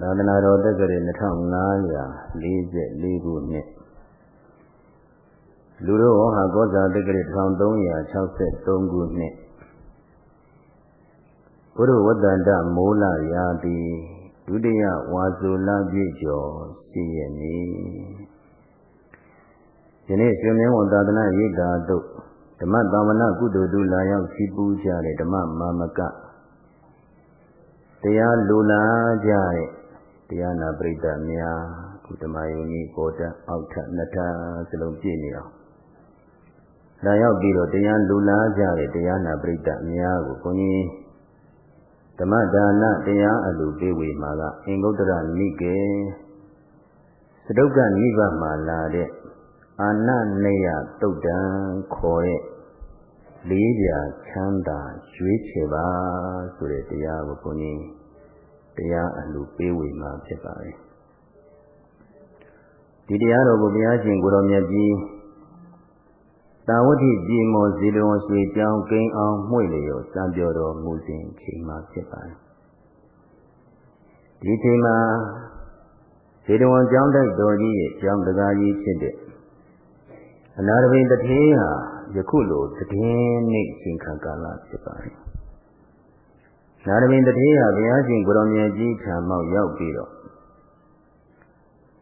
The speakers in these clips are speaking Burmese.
သာသနာတော်တက္ကရာ2544ခုနှစ်လူတော်ဟာကောဇာတက္ကရာ1363ခုနှစ်ဘုရဝတ္တန္တမိုးလရာတိဒုတိယဝါဆိုလပြည့်ကျော်ရှိရမည်ယနေ့ရှင်မင်းဝန်သာသနာရိပ်သာတို့ဓမ္မသာဝနာကုသိုလ်တို့လာရောက်ရှိပူးကြတဲ့ဓမ္မမာမကတရားလူလာကြတဲ့ တရားနာပရိသတ်များကုဓမယုန်ကြီးပေါ်တအောက်ထနှစ်ထစလုံးပြည့်နေအောင်လာရောက်ပြီးတော့တရားလူလာကြတဲ့တရားနာပရိသတ်များကိုဘုန်းကြီးဓမ္မဒါနတရားအလူပေးဝေမှာကအင်္ဂုတ္တရနိကေသဒုက္ခနိဗ္ဗာန်မှာလာတဲ့အာနနေယတုတ်တံခေါ်တဲ့လေးပြာချမ်းသာရွေးချယ်ပါဆိုတဲ့တရားကိုဘုန်းကြီး တရားအလှပေးဝေမှာဖြစ်ပါတယ်ဒီတရားတော်ကိုဘုရားရှင်ကိုတော်မြတ်ကြီးတာဝတိပြည်မောဇီလဝရွှေကြောင်းကိန်းအောင်မှွေလျော်စံပြောတော်မူစဉ်ချိန်မှာဖြစ်ပါတယ်ဒီချိန်မှာဇေတဝန်ကျောင်းတိုက်တော်ကြီးရဲ့ကျောင်းတကားကြီးဖြစ်တဲ့အနာရဘိန်တထေးဟာယခုလိုတည်င်းနေချိန်ခါကာလဖြစ်ပါတယ် နာရမင်းတထေးဟာဘုရားရှင်ကိုရောင်မြတ်ကြီးထံမောက်ရောက်ပြီးတော့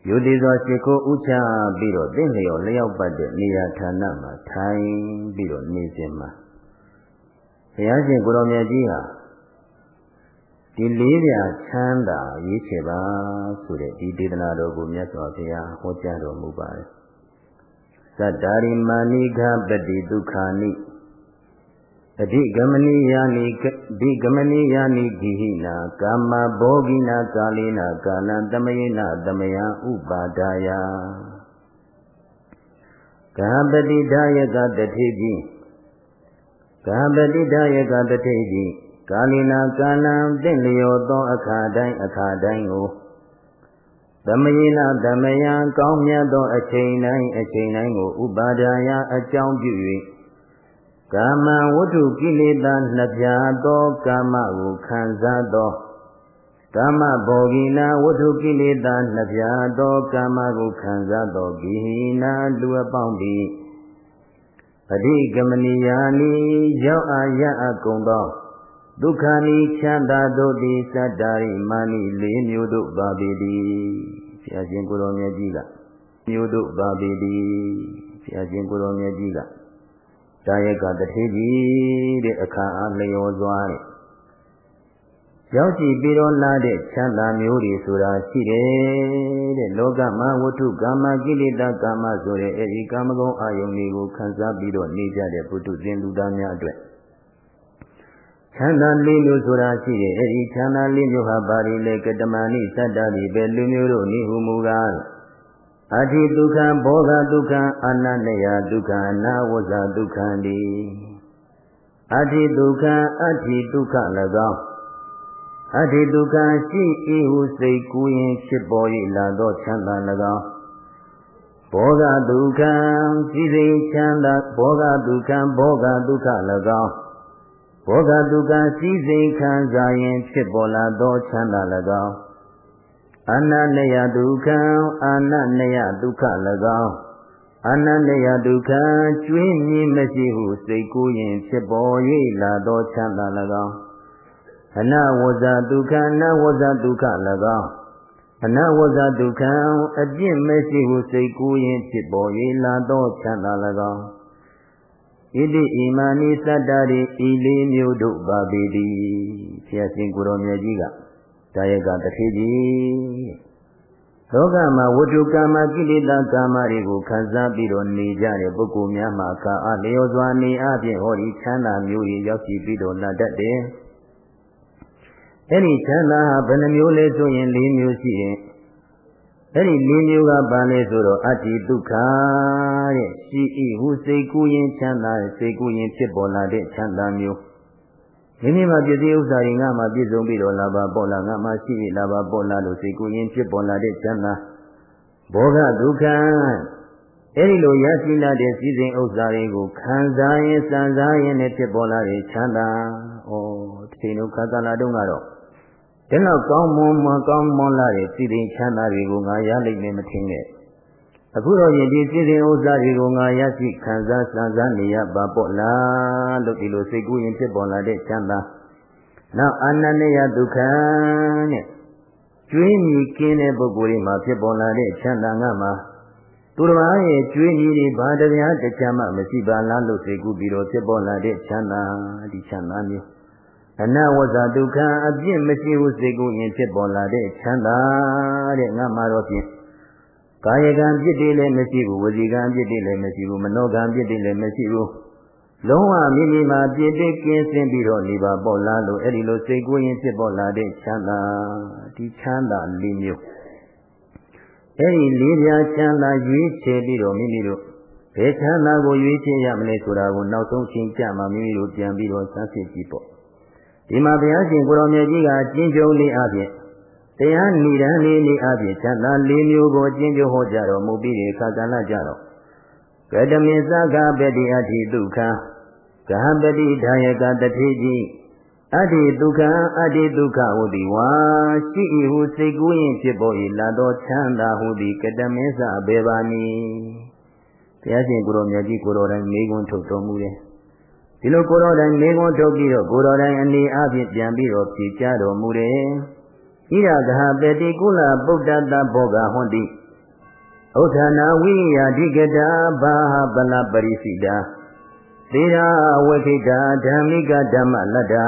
ယုတိစွာရှိခိုးဥချပြီးတော့တင့်လျော်လျောက်ပတ်တဲ့နေရာဌာနမှာထိုင်ပြီးတော့နေစဉ်မှာဘုရားရှင်ကိုရောင်မြတ်ကြီးဟာဒီလေးပြချမ်းသာရေးချေပါဆိုတဲ့ဒီဒေသနာတော်ကိုမြတ်စွာဘုရားဟောကြားတော်မူပါတယ်သတ္တာရိမာနိဃပတိဒုက္ခာနိ အဓိကမနိယာနိဒီကမနိယာနိဂိဟိနာကာမဘောဂိနာကာလေနာကာလံတမယေနတမယံဥပါဒာယကာပတိဒါယကတထေတိကာပတိဒါယကတထေတိကာလိနာကာလံတင့်လျောသောအခါတိုင်းအခါတိုင်းကိုသမယေနသမယံကောင်းမြတ်သောအချိန်တိုင်းအချိန်တိုင်းကိုဥပါဒာယအကြောင်းပြု၍ ကာမဝတ္ထုကိလေသာနှစ်ပြားသောကာမကိုခံစားသောကာမဘောဂိနာဝတ္ထုကိလေသာနှစ်ပြားသောကာမကိုခံစားသောဂိဟိနာလူအပေါင်းသည်အဓိကမနိယာနိရောက်အာရအကုန်သောဒုက္ခနိချမ်းသာတို့သည်စတ္တာရိမာနိလေးမျိုးတို့ပါပေသည်ဘုရားရှင်ကိုယ်တော်မြတ်ကြီးကမျိုးတို့ပါပေသည်ဘုရားရှင်ကိုယ်တော်မြတ်ကြီးက တာယကတထေကြီးတဲ့အခါအားလျော်စွာတဲ့ရောက်ကြည့်ပြီးတော့လာတဲ့ချမ်းသာမျိုးတွေဆိုတာရှိတယ်တဲ့လောကမှာဝတ္ထုကာမကိလေသာကာမဆိုတဲ့အဲဒီကာမဂုဏ်အာယုန်တွေကိုခံစားပြီးတော့နေကြတဲ့ပုထုဇဉ်လူသားများအတွက်ချမ်းသာလေးမျိုးဆိုတာရှိတယ်အဲဒီချမ်းသာလေးမျိုးဟာဘာတွေလဲကတမဏိသတ္တတွေပဲလူမျိုးတို့နိဟုမူကား အထိဒုက္ခဘောဂဒုက္ခအနန္တယဒုက္ခနာဝဇဒုက္ခတိအထိဒုက္ခအထိဒုက္ခ၎င်းအထိဒုက္ခရှိဤဟုစိတ်ကူးရင်ဖြစ်ပေါ်၏လာသောချမ်းသာ၎င်းဘောဂဒုက္ခစီစိတ်ချမ်းသာဘောဂဒုက္ခဘောဂဒုက္ခ၎င်းဘောဂဒုက္ခစီစိတ်ခံစားရင်ဖြစ်ပေါ်လာသောချမ်းသာ၎င်း အနန္တယဒုက္ခံအာနန္တယဒုက္ခ၎င်းအနန္တယဒုက္ခံကျွင်းမြင်မရှိဟုစိတ်ကူးရင်ဖြစ်ပေါ်၍လာသောချမ်းသာ၎င်းအနဝဇဒုက္ခနဝဇဒုက္ခ၎င်းအနဝဇဒုက္ခံအပြစ်မရှိဟုစိတ်ကူးရင်ဖြစ်ပေါ်၍လာသောချမ်းသာ၎င်းဣတိဣမာနိသတ္တရိဤလေးမျိုးတို့ပါပေသည်ဆရာရှင်ကိုရောမြတ်ကြီးက ဒါယကတထေကြီးလောကမှာဝတ္ထုကာမကိလေသာကာမတွေကိုခံစားပြီးတော့နေကြတဲ့ပုဂ္ဂိုလ်များမှာကာအလျော်စွာနေအပြင်ဟောဒီချမ်းသာမျိုးကြီးရောက်ရှိပြီးတော့လာတတ်တယ်။အဲ့ဒီချမ်းသာဟာဘယ်နှမျိုးလဲဆိုရင်၄မျိုးရှိရင်အဲ့ဒီ၄မျိုးကဘာလဲဆိုတော့အတ္တိဒုက္ခတဲ့ရှိဤဟုစိတ်ကူးရင်ချမ်းသာစိတ်ကူးရင်ဖြစ်ပေါ်လာတဲ့ချမ်းသာမျိုး မိမိမှာပစ္စည်းဥစ္စာတွေငါမှပြည့်စုံပြီးတော့လာပါပေါ်လာငါမှရှိပြီလာပါပေါ်လာလို့စိတ်ကိုရင်ဖြစ်ပေါ်လာတဲ့ချမ်းသာဘောဂဒုက္ခအဲဒီလိုရရှိလာတဲ့စည်းစိမ်ဥစ္စာတွေကိုခံစားရင်စံစားရင်နဲ့ဖြစ်ပေါ်လာတဲ့ချမ်းသာဩဒီချိန်တို့ခါကာလတုန်းကတော့ဒီလောက်ကောင်းမွန်မွန်ကောင်းမွန်လာတဲ့စီရင်ချမ်းသာတွေကိုငါရလိမ့်မယ်မထင်နဲ့ အခုတော့ယင်ဒီစီရင်ဥစ္စာတွေကိုငါရရှိခံစားစံစားနေရပါပေါ့လားလို့ဒီလိုစိတ်ကူးရင်ဖြစ်ပေါ်လာတဲ့ချမ်းသာနောက်အာနန္ဒယဒုက္ခနဲ့ကျွေးမြီကင်းတဲ့ပုဂ္ဂိုလ်တွေမှာဖြစ်ပေါ်လာတဲ့ချမ်းသာငါမှာသူတော်ဘာရဲ့ကျွေးမြီတွေဘာတရားတခြားမှမရှိပါလားလို့စိတ်ကူးပြီးတော့ဖြစ်ပေါ်လာတဲ့ချမ်းသာဒီချမ်းသာမျိုးအနဝဇဒုက္ခအပြစ်မရှိဘူးစိတ်ကူးရင်ဖြစ်ပေါ်လာတဲ့ချမ်းသာတဲ့ငါမှာတော့ဖြင့် ကာယကံပြစ်တွေလည်းမရှိဘူးဝစီကံပြစ်တွေလည်းမရှိဘူးမနောကံပြစ်တွေလည်းမရှိဘူးလုံးဝမိမိမှာပြည့်တည်ကင်းစင်ပြီးတော့နေပါပေါ်လာလို့အဲ့ဒီလိုစိတ်ကူးရင်ဖြစ်ပေါ်လာတဲ့ချမ်းသာဒီချမ်းသာလေးမျိုးအဲ့ဒီလေးပြားချမ်းသာရွေးချယ်ပြီးတော့မိမိတို့ဘယ်ချမ်းသာကိုရွေးချယ်ရမလဲဆိုတာကိုနောက်ဆုံးချင်းကြမှာမိမိတို့ပြန်ပြီးတော့စမ်းစစ်ကြည့်ပေါ့ဒီမှာဘုရားရှင်ကိုရောင်မြတ်ကြီးကကျင့်ကြုံလေးအပြင် တရားဏိဒံလေးလေးအပြင်ချမ်းသာလေးမျိုးကိုကျင့်ကြုံဟောကြတော်မူပြီးဒီခါကလကြတော့ကတမေသကပတိအဋ္ဌိဒုက္ခကဟပတိဒါယကတတိကြီးအတ္တိဒုက္ခအတ္တိဒုက္ခဟုသည်ဝါရှိ၏ဟုစိတ်ကူးရင်ဖြစ်ပေါ်၏လာသောချမ်းသာဟုသည်ကတမေသဘေပါနီဘုရားရှင်ကိုရောမြတ်ကြီးကိုရောတိုင်းမိဂွန်းထုတ်တော်မူတယ်ဒီလိုကိုရောတိုင်းမိဂွန်းထုတ်ပြီးတော့ကိုရောတိုင်းအနေအချင်းပြန်ပြီးတော့ဖြေချတော်မူတယ် ဣရကဟပတိကုလပုဒ္ဒတဘောဂဟွန်တိဥထာနာဝိယဓိကတာဘာပလပရိစိတာသေရာဝခိတာဓမ္မိကဓမ္မလတ္တာ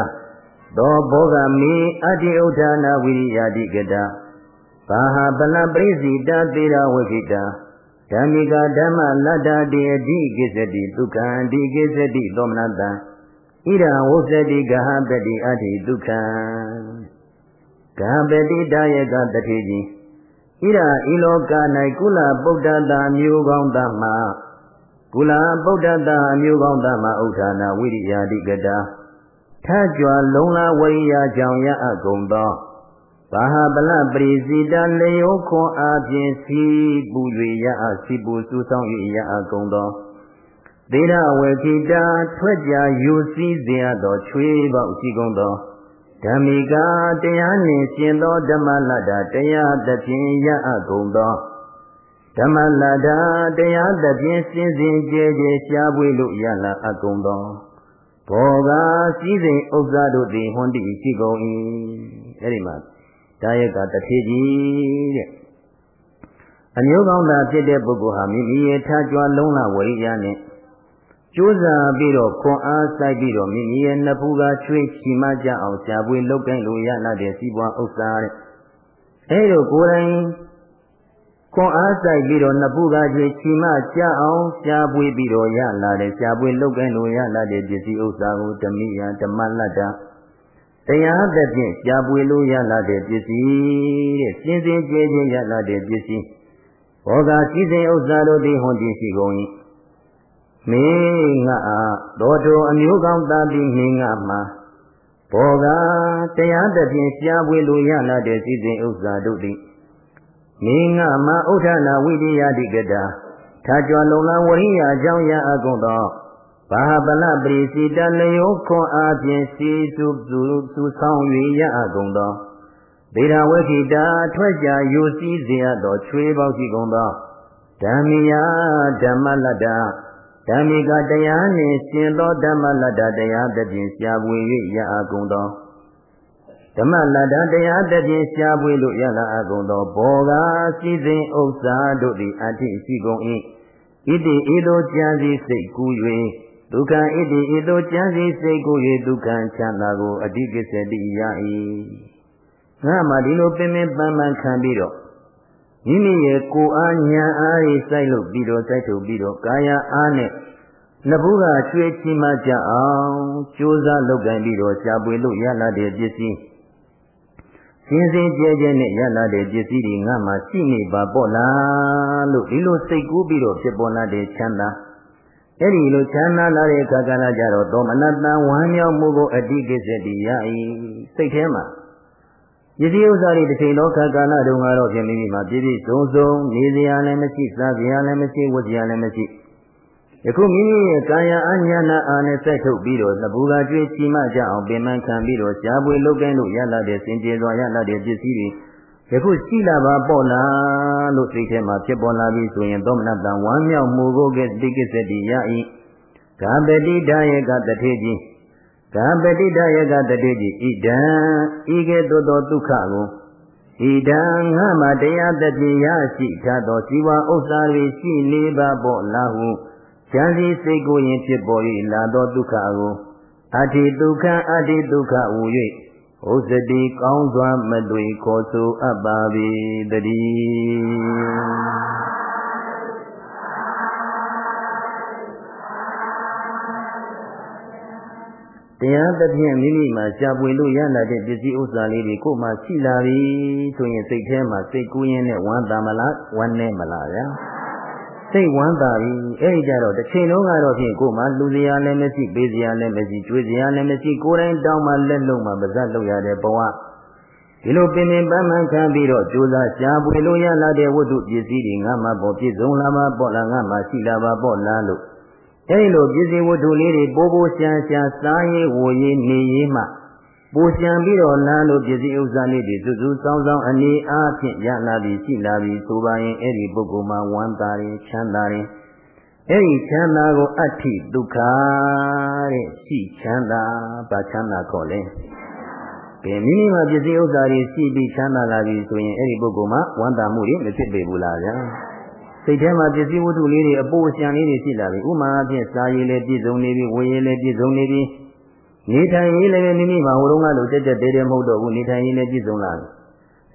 သောဘောဂမိအတ္တိဥထာနာဝိယဓိကတာဘာပလပရိစိတာသေရာဝခိတာဓမ္မိကဓမ္မလတ္တာတေအဓိကိစ္စတိဒုက္ခံဒီကိစ္စတိသောမနတံဣရဝုဇ္ဇတိဂဟပတိအတ္တိဒုက္ခံ ကံပတိတယကတတိကြီးဣရာဤလောက၌ကုလပုဒ္ဒတာမျိုးကောင်းသမှာကုလပုဒ္ဒတာမျိုးကောင်းသမှာဥထာနာဝိရိယာတိကတာထကြွလုံလာဝရိယာကြောင့်ရအပ်ကုန်သောဘာဟာပလပရိစီတလျောခွန်အားဖြင့်စီပူ၍ရအပ်စီပူစူဆောင်၍ရအပ်ကုန်သောသေရဝေခိတာထွက်ကြယူစည်းစေရသောချွေးပေါက်ရှိကုန်သော ဓမ္မိကတရားနှင့်ရှင်သောဓမ္မလတ္တတရားသဖြင့်ရအပ်ကုန်သောဓမ္မလတ္တတရားသဖြင့်စင်စင်ကြဲကြဲရှားပွေလို့ရလာအပ်ကုန်သောဘောဂစည်းစိမ်ဥစ္စာတို့သည်ဟွန်တိရှိကုန်၏အဲ့ဒီမှာဒါယကတထေကြီးတဲ့အမျိုးကောင်းသာဖြစ်တဲ့ပုဂ္ဂိုလ်ဟာမိမိရဲ့ထားကြွလုံးလာဝိရိယနဲ့ ကြိုးစားပြီးတော့ခွန်အားစိုက်ပြီးတော့မိမိရဲ့နှစ်ဖူးကချွေးချီမကြအောင်ရှားပွေလုတ်ကိုင်းလို့ရလာတဲ့စီးပွားဥစ္စာတဲ့အဲလိုကိုယ်တိုင်ခွန်အားစိုက်ပြီးတော့နှစ်ဖူးကချွေးချီမကြအောင်ရှားပွေပြီးတော့ရလာတဲ့ရှားပွေလုတ်ကိုင်းလို့ရလာတဲ့ပစ္စည်းဥစ္စာကိုဓမိယဓမ္မလတ္တတရားသဖြင့်ရှားပွေလို့ရလာတဲ့ပစ္စည်းတဲ့စင်စင်ကြဲကြဲရလာတဲ့ပစ္စည်းဘောဂစည်းစိမ်ဥစ္စာတို့သည်ဟွန်တည်ရှိကုန်၏ မင်းငါတော်တော်အမျိုးကောင်းသားပြီးမင်းငါမှာဘောကတရားသဖြင့်ရှားပွေလိုရလာတဲ့စီစဉ်ဥစ္စာတို့သည်မင်းငါမှာဥထနာဝိရိယတိကတာထာကြွလုံလဝရိယအကြောင်းရအကုန်သောဘာပလပရိစီတလျောခွန်အားဖြင့်စီစုစုစုဆောင်၍ရအကုန်သောဗေဒဝခိတာထွက်ကြယူစည်းစေရသောချွေးပေါက်ရှိကုန်သောဓမ္မိယဓမ္မလတ္တ ဓမ္မိကတရားနှင့်ရှင်သောဓမ္မလတ္တတရားတဖြင့်ရှားပွေ၍ရအကုန်သောဓမ္မလတ္တတရားတဖြင့်ရှားပွေလို့ရလာအကုန်သောဘောဂစီစဉ်ဥစ္စာတို့သည်အဋ္ဌိရှိကုန်၏ဣတိဤသို့ကြံစည်စိတ်ကူး၍ဒုက္ခဣတိဤသို့ကြံစည်စိတ်ကူး၍ဒုက္ခချမ်းသာကိုအဓိကစ္စတိရ၏ငါမှဒီလိုပင်ပင်ပန်းပန်းခံပြီးတော့ မိမိရဲ့ကိုယ်အားဉာဏ်အားတွေစိုက်လို့ပြီးတော့စိုက်ထုတ်ပြီးတော့ကာယအားနဲ့နှစ်ဘူးကကျွေးချီမှကြအောင်ကြိုးစားလုပ်ကင်ပြီးတော့ရှားပွေလို့ရလာတဲ့ပစ္စည်းစင်စင်ကြဲကြဲနဲ့ရလာတဲ့ပစ္စည်းတွေငါမှရှိနေပါပေါ့လားလို့ဒီလိုစိတ်ကူးပြီးတော့ဖြစ်ပေါ်လာတဲ့ချမ်းသာအဲ့ဒီလိုချမ်းသာလာတဲ့အခါကလည်းကြတော့သောမနတဝမ်းမြောက်မှုကိုအတိကိစ္စတည်ရ၏စိတ်ထဲမှာ ပစ္စည်းဥစ္စာတွေတစ်ချိန်လောကကာလတုန်းကတော့ဖြစ်မိမိမှာပြည့်ပြည့်စုံစုံနေစရာလည်းမရှိစားစရာလည်းမရှိဝတ်စရာလည်းမရှိယခုမိမိရဲ့ကာယအညာနာအာနဲ့စိုက်ထုတ်ပြီးတော့သဘူကကျွေးချီမကြအောင်ပင်မခံပြီးတော့ရှားပွေလုတ်ကဲလို့ရလာတဲ့စင်ကြယ်စွာရလာတဲ့ပစ္စည်းတွေယခုရှိလာပါပေါ့လားလို့စိတ်ထဲမှာဖြစ်ပေါ်လာပြီးဆိုရင်သောမနတံဝမ်းမြောက်မှုကိုကတိကိစ္စတိယဤကာပတိဒါယကတထေကြီး ကာပတိဒါယကတထေကြီးဣဒံဤကဲ့သို့သောဒုက္ခကိုဣဒံငါမှတရားတတိယရှိထသောဇီဝဥစ္စာတွေရှိနေပါပေါ့လားဟုဉာဏ်စီစိတ်ကိုရင်ဖြစ်ပေါ်၍လာသောဒုက္ခကိုအတ္တိဒုက္ခအတ္တိဒုက္ခဟူ၍ဥစ္စတိကောင်းစွာမသွေခေါ်ဆိုအပ်ပါ၏တည်း တရားသဖြင့်မိမိမှာရှားပွေလို့ရလာတဲ့ပစ္စည်းဥစ္စာလေးတွေကိုမှရှိလာပြီဆိုရင်စိတ်ထဲမှာစိတ်ကူးရင်းနဲ့ဝမ်းသာမလားဝမ်းနေမလားဗျာစိတ်ဝမ်းသာပြီအဲ့ဒီကြတော့တစ်ချိန်လုံးကတော့ဖြင့်ကိုယ်မှလူစရာလည်းမရှိပေးစရာလည်းမရှိကျွေးစရာလည်းမရှိကိုယ်တိုင်တောင်းမှလက်လုံးမှပါဇက်လုပ်ရတဲ့ဘဝဒီလိုပင်ပင်ပန်းပန်းခံပြီးတော့ကြိုးစားရှားပွေလို့ရလာတဲ့ဝတ္ထုပစ္စည်းတွေငါမှပေါ်ပြည့်စုံလာမှာပေါ့လားငါမှရှိလာပါပေါ့လားလို့ အဲဒီလိုပစ္စည်းဝတ္ထုလေးတွေပိုးပိုးရှားရှားစားရေးဝရေးနေရေးမှပိုရှံပြီးတော့လမ်းလို့ပစ္စည်းဥစ္စာလေးတွေစုစုဆောင်းဆောင်းအနေအားဖြင့်ရလာပြီးရှိလာပြီးဆိုပါရင်အဲ့ဒီပုဂ္ဂိုလ်မှာဝမ်းသာရင်ချမ်းသာရင်အဲ့ဒီချမ်းသာကိုအဋ္ဌိဒုက္ခတဲ့ရှိချမ်းသာဘာချမ်းသာခေါ်လဲကဲမိမိမှာပစ္စည်းဥစ္စာတွေရှိပြီးချမ်းသာလာပြီဆိုရင်အဲ့ဒီပုဂ္ဂိုလ်မှာဝမ်းသာမှုတွေမဖြစ်ပေဘူးလားဗျာ စိတ်ထဲမှာပစ္စည်းဝတ္ထုလေးတွေအပိုးအရှံလေးတွေရှိလာပြီဥမာအဖြစ်စားရည်လည်းပြည့်စုံနေပြီဝေရည်လည်းပြည့်စုံနေပြီနေထိုင်ရေးလည်းမိမိမှာဟိုတုန်းကလိုတက်တက်တဲတဲမဟုတ်တော့ဘူးနေထိုင်ရေးလည်းပြည့်စုံလာပြီ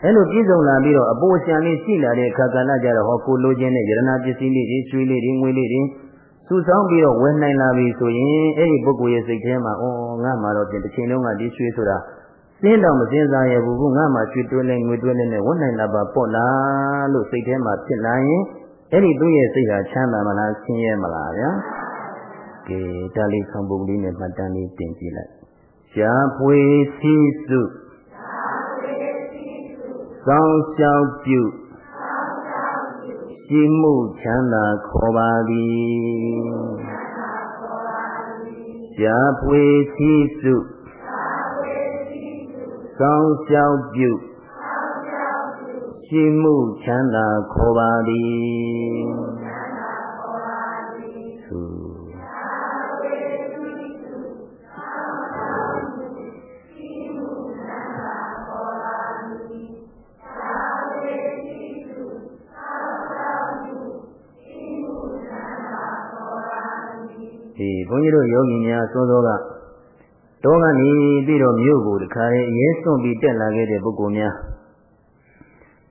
အဲလိုပြည့်စုံလာပြီးတော့အပိုးအရှံလေးရှိလာတဲ့အခါကလည်းကြတော့ဟောကိုလိုချင်တဲ့ယရနာပစ္စည်းလေးတွေရွှေလေးတွေငွေလေးတွေစုဆောင်းပြီးတော့ဝယ်နိုင်လာပြီဆိုရင်အဲ့ဒီပုဂ္ဂိုလ်ရဲ့စိတ်ထဲမှာအော်ငါမှတော့ပြင်တစ်ချိန်လုံးကဒီရွှေဆိုတာစင်းတော့မစင်းစားရဘူးငါမှရွှေတွဲလဲငွေတွဲလဲနဲ့ဝတ်နိုင်လာပါပေါ့လားလို့စိတ်ထဲမှာဖြစ်လာရင် အဲ့ဒီသူ့ရဲ့စိတ်ဟာချမ်းသာမလားဆင်းရဲမလားဗျာကဲဒါလေးဆောင်ပုံလေးနဲ့မှတ်တမ်းလေးတင်ကြည့်လိုက်ရှားဖွေစီစုစောင်းရှောက်ပြုရှိမှုချမ်းသာခေါ်ပါသည်ရှားဖွေစီစုစောင်းရှောက်ပြု ရှိမှုချမ်းသာခေါ်ပါသည်သုဒီဘုန်းကြီးတို့ယောဂီများသိုးသောကတောကနေပြီးတော့မြို့ကိုတခါရင်အရေးစွန့်ပြီးတက်လာခဲ့တဲ့ပုဂ္ဂိုလ်များ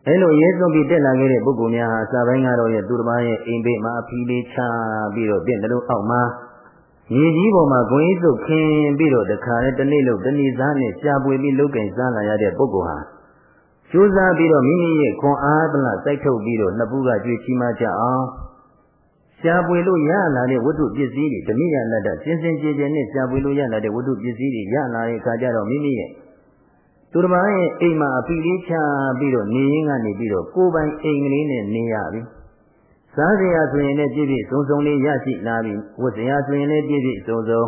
အဲလိုရဲစွန့်ပြီးတက်လာခဲ့တဲ့ပုဂ္ဂိုလ်များဟာစာပိုင်းကတော့ရဲ့သူတစ်ပါးရဲ့အိမ်ဘေးမှာအဖီလေးချပြီးတော့ပြင်တို့အောက်မှာမြေကြီးပေါ်မှာဂွင်းစုပ်ခင်းပြီးတော့တခါနဲ့တနေ့လို့တဏီစားနဲ့ရှားပွေပြီးလုတ်ကင်စားလာရတဲ့ပုဂ္ဂိုလ်ဟာကြိုးစားပြီးတော့မိမိရဲ့ခွန်အားသလားစိုက်ထုတ်ပြီးတော့နှစ်ပူးကကြွေးချီးမကြအောင်ရှားပွေလို့ရလာတဲ့ဝတ္ထုပစ္စည်းတွေဓမိယလတ္တစင်စင်ကြယ်ကြယ်နဲ့ရှားပွေလို့ရလာတဲ့ဝတ္ထုပစ္စည်းတွေရလာတဲ့အခါကျတော့မိမိရဲ့ သူတစ်ပါးရဲ့အိမ်မှာအပီလေးချပြီးတော့နေရင်းကနေပြီးတော့ကိုယ်ပိုင်အိမ်ကလေးနဲ့နေရပြီစားစရာဆိုရင်လည်းပြည့်ပြည့်စုံစုံလေးရရှိလာပြီဝတ်စရာဆိုရင်လည်းပြည့်ပြည့်စုံစုံ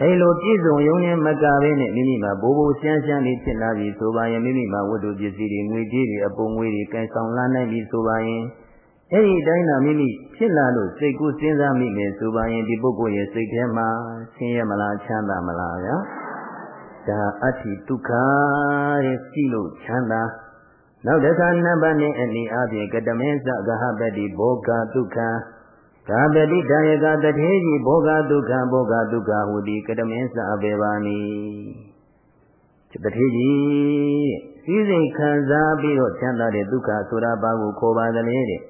အဲလိုပြည့်စုံရုံနဲ့မကဘဲနဲ့မိမိမှာဘိုးဘိုးရှမ်းရှမ်းလေးဖြစ်လာပြီဆိုပါရင်မိမိမှာဝတ္ထုပစ္စည်းတွေငွေကြေးတွေအပုံငွေတွေကင်ဆောင်လာနိုင်ပြီဆိုပါရင်အဲ့ဒီတိုင်းသာမိမိဖြစ်လာလို့စိတ်ကူးစဉ်းစားမိမယ်ဆိုပါရင်ဒီပုဂ္ဂိုလ်ရဲ့စိတ်ထဲမှာဆင်းရဲမလားချမ်းသာမလားဗျာ ဒါအတ္တိဒုက္ခတဲ့ရှိလို့ချမ်းသာနောက်တစ်ခါနံပါတ်နဲ့အနေအချင်းကတမေသဂဟပတိဘောဂဒုက္ခကာပတိတယကတထေကြီးဘောဂဒုက္ခဘောဂဒုက္ခဟူသည်ကတမေသအဘေပါနိတထေကြီးစည်းစိမ်ခံစားပြီးတော့ချမ်းသာတဲ့ဒုက္ခဆိုတာဘာကိုခေါ်ပါသလဲတဲ့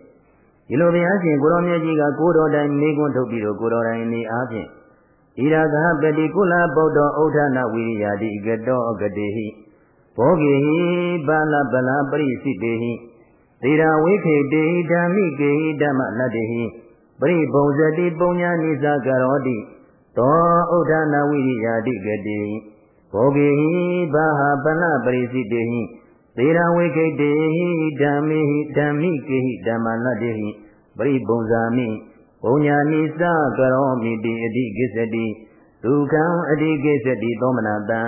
ဒီလိုဘုရားရှင်ကိုရောမြတ်ကြီးကကိုတော်တိုင်မိကွန်းထုတ်ပြီးတော့ကိုတော်တိုင်နေအားဖြင့် ဣရာဂပတိကုလဗုဒ္ဓဩဋ္ဌနာဝိရိယာတိကတောအကတိဟိဘောဂေဟိပါလပလပရိစိတေဟိသေရာဝိခေတေဟိဓမ္မိကေဟိဓမ္မနတ္တေဟိပရိဘုံဇတိပုံညာနိသကရောတိသောဥဒ္ဓနာဝိရိယာတိကတိဘောဂေဟိဘာဟပလပရိစိတေဟိသေရာဝိခေတေဟိဓမ္မိဟိဓမ္မိကေဟိဓမ္မနတ္တေဟိပရိဘုံဇာမိ ဘုံညာနိသကရောမိတိအဓိကိစ္စတိဒုက္ခံအဓိကိစ္စတိသောမနတံ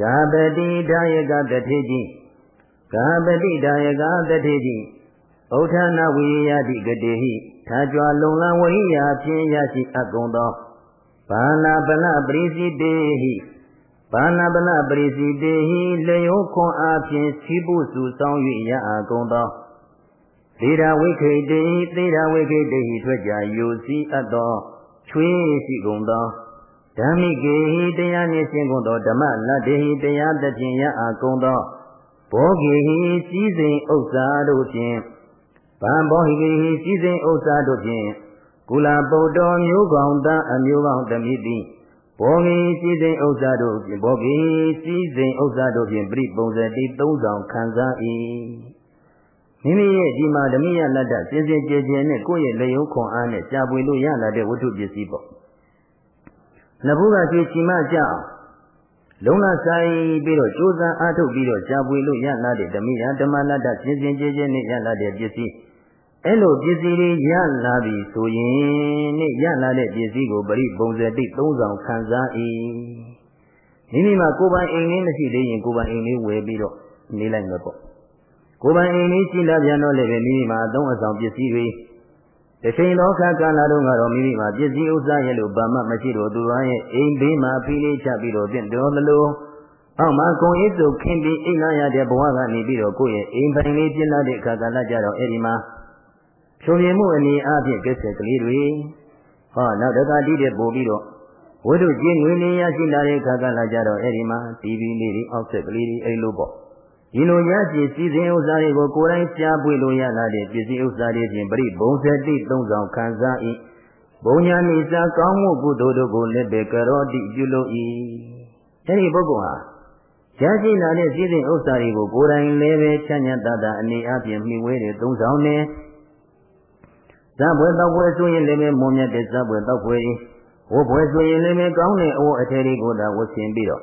ကာပတိဒါယကတထေတိကာပတိဒါယကတထေတိဩဌာနဝိယတိကတိဟိထာကြွလုံလဝိယဖြင့်ရရှိအပ်ကုန်သောဘာနာပလပရိစိတေဟိဘာနာပလပရိစိတေဟိလျောခွန်အားဖြင့်စီးပုစုဆောင်၍ရအပ်ကုန်သော သေရဝိခိတေဟိသေရဝိခိတေဟိထွက်ကြယူစည်းအပ်သောချွေးရှိကုန်သောဓမ္မိကေဟိတရားနှင့်ရှင်းကုန်သောဓမ္မလတ္တေဟိတရားသဖြင့်ရအပ်ကုန်သောဘောဂေဟိစည်းစိမ်ဥစ္စာတို့ဖြင့်ဗံဘောဟိကေဟိစည်းစိမ်ဥစ္စာတို့ဖြင့်ကုလပုတ္တောမျိုးကောင်တအမျိုးကောင်တမိတိဘောဂေစည်းစိမ်ဥစ္စာတို့ဖြင့်ဘောဂေစည်းစိမ်ဥစ္စာတို့ဖြင့်ပြိပုံစတိသုံးဆောင်ခံစား၏ မိမိရဲ့ဒီမှာဓမိယလတ္တစင်စင်ကြယ်ကြယ်နဲ့ကိုယ့်ရဲ့လျုံခွန်အားနဲ့ကြာပွေလို့ရလာတဲ့ဝတ္ထုပစ္စည်းပေါ့နဘူးကရှိချီမကြအောင်လုံးလဆိုင်ပြီးတော့ကြိုးစားအားထုတ်ပြီးတော့ကြာပွေလို့ရလာတဲ့ဓမိယဓမ္မလတ္တစင်စင်ကြယ်ကြယ်နဲ့ရလာတဲ့ပစ္စည်းအဲ့လိုပစ္စည်းလေးရလာပြီဆိုရင်နဲ့ရလာတဲ့ပစ္စည်းကိုပရိပုံစံတိသုံးဆောင်ခံစား၏မိမိမှာကိုယ်ပိုင်အိမ်လေးမရှိသေးရင်ကိုယ်ပိုင်အိမ်လေးဝယ်ပြီးတော့နေလိုက်မှာပေါ့ ကိုယ်ပိုင်အိမ်လေးရှိလာပြန်တော့လည်းပဲမိမိမှာအသုံးအဆောင်ပစ္စည်းတွေတစ်ချိန်သောခါကာလတုန်းကတော့မိမိမှာပစ္စည်းဥစ္စာရဲ့လို့ဘာမှမရှိတော့သူတော်ရဲ့အိမ်ဘေးမှာဖိလေးချပြီးတော့ပြင်တော်သလိုအောက်မှာကိုယ်အိတ်စုခင်းပြီးအိမ်လာရတဲ့ဘဝကနေပြီးတော့ကိုယ့်ရဲ့အိမ်ပိုင်လေးပြင်လာတဲ့အခါကာလကြတော့အဲ့ဒီမှာဖြိုမြင်မှုအနေအချင်းကိစ္စကလေးတွေဟောနောက်တခါတိတဲ့ပို့ပြီးတော့ဝိတုကျင်းငွေလေးရရှိလာတဲ့အခါကာလကြတော့အဲ့ဒီမှာ TV လေးတွေအောက်ဆက်ကလေးတွေအဲ့လိုပေါ့ ဒီလိုရရှိစည်းစိမ်ဥစ္စာတွေကိုကိုယ်တိုင်ကြားပွေလို့ရလာတဲ့ပစ္စည်းဥစ္စာတွေဖြင့်ပြိဘုံစတိသုံးဆောင်ခံစား၏ဘုံညာနိစာကောင်းမှုကုသိုလ်တို့ကိုလက်ပေကရောတိပြုလို့၏အဲဒီပုဂ္ဂိုလ်ဟာရရှိလာတဲ့စည်းစိမ်ဥစ္စာတွေကိုကိုယ်တိုင်လည်းပဲချမ်းသာတတ်အနေအချင်းမိဝဲတွေသုံးဆောင်နေဇာပွဲတောက်ပွဲဆိုရင်လည်းပဲမွန်မြတ်တဲ့ဇာပွဲတောက်ပွဲဝတ်ပွဲဆိုရင်လည်းပဲကောင်းတဲ့အဝတ်အထည်တွေကိုဒါဝတ်ဆင်ပြီးတော့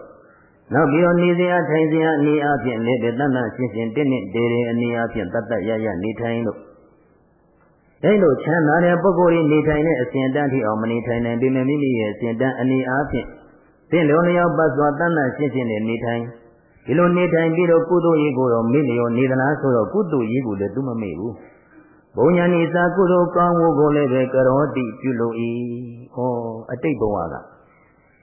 နောက်ပြီးတော့နေစရာထိုင်စရာအနေအချင်းလည်းပဲတဏ္ဍရှင်းရှင်းတင်းတင်းဒေရင်အနေအချင်းတတ်တတ်ရရနေထိုင်လို့အဲလိုချမ်းသာတဲ့ပုဂ္ဂိုလ်ကြီးနေထိုင်တဲ့အစဉ်တန်းထိအောင်မနေထိုင်နိုင်ပေမဲ့မိမိရဲ့အစဉ်တန်းအနေအချင်းတင့်လုံးလျောက်ပတ်စွာတဏ္ဍရှင်းရှင်းနဲ့နေထိုင်ဒီလိုနေထိုင်ပြီးတော့ကုသိုလ်ရေးကိုတော့မေ့လျော်နေသလားဆိုတော့ကုသိုလ်ရေးကိုလည်းသူမမေ့ဘူးဘုံညာနိသာကုသိုလ်ကောင်းမှုကိုလည်းပဲကရောတိပြုလို့၏ဟောအတိတ်ဘဝက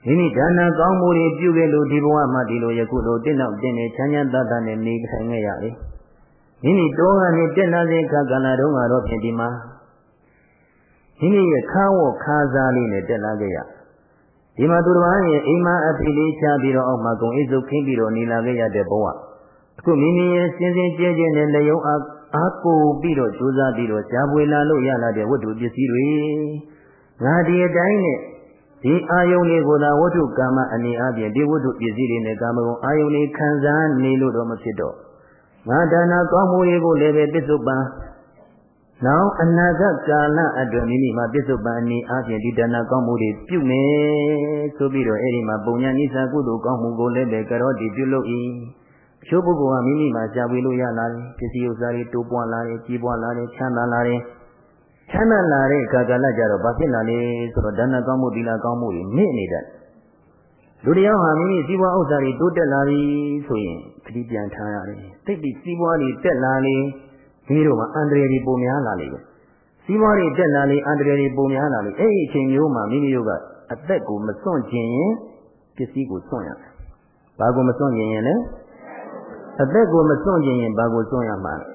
မိမိဒါနကောင်းမှုတွေပြုခဲ့လို့ဒီဘဝမှာဒီလိုယခုလိုတင့်တော့တင်းနေချမ်းချမ်းသာသာနဲ့နေထိုင်ခဲ့ရတယ်။မိမိတောကနေတက်လာတဲ့အခါကလာတော့ကတော့ဖြစ်ဒီမှာမိမိရဲ့ခါဝခါစားလေးနဲ့တက်လာခဲ့ရ။ဒီမှာသူတော်ရဲ့အိမ်မအဖိလေးချပြီးတော့အောက်မှာဂုံအိတ်စုပ်ခင်းပြီးတော့နေလာခဲ့ရတဲ့ဘဝ။အခုမိမိရဲ့စင်စင်ကြဲကြဲနဲ့လျုံအားအားကိုပြီးတော့ကြိုးစားပြီးတော့ရှားပွေလာလို့ရလာတဲ့ဝတ္ထုပစ္စည်းတွေငါဒီအတိုင်းနဲ့ ဒီအာယုန်လေးကိုသာဝတ္ထုကာမအနေအချင်းဒီဝတ္ထုပစ္စည်းတွေနဲ့ကာမဂုဏ်အာယုန်လေးခံစားနေလို့တော့မဖြစ်တော့ငါဒါနာကောင်းမှုတွေကိုလည်းပဲပစ္စုပန်နောက်အနာဂတ်ကာလအတွက်မိမိမှာပစ္စုပန်အနေအချင်းဒီဒါနာကောင်းမှုတွေပြုမယ်ဆိုပြီးတော့အဲ့ဒီမှာပုံညာနိစ္စကုသိုလ်ကောင်းမှုကိုလည်းပဲကရောတိပြုလို့ဤအချို့ပုဂ္ဂိုလ်ကမိမိမှာရှားဝေလို့ရလာတယ်ပစ္စည်းဥစ္စာတွေတိုးပွားလာတယ်ကြီးပွားလာတယ်ချမ်းသာလာတယ် ချမ်းသာလာတဲ့အခါကလည်းကြတော့ဘာဖြစ်လာလဲဆိုတော့ဒါနကောင်းမှုသီလကောင်းမှုတွေမြင့်နေတတ်လူတယောက်ဟာမိမိစီးပွားဥစ္စာတွေတိုးတက်လာပြီဆိုရင်ခတိပြန်ထားရတယ်တိတ်ပြီးစီးပွားတွေတက်လာလေဒီလိုမှအန္တရာယ်တွေပုံများလာလေပဲစီးပွားတွေတက်လာလေအန္တရာယ်တွေပုံများလာလေအဲ့ဒီအချိန်မျိုးမှာမိမိတို့ကအသက်ကိုမစွန့်ခြင်းရင်ပစ္စည်းကိုစွန့်ရတယ်ဘာကိုမစွန့်ခြင်းရင်လဲအသက်ကိုမစွန့်ခြင်းရင်ဘာကိုစွန့်ရမှာလဲ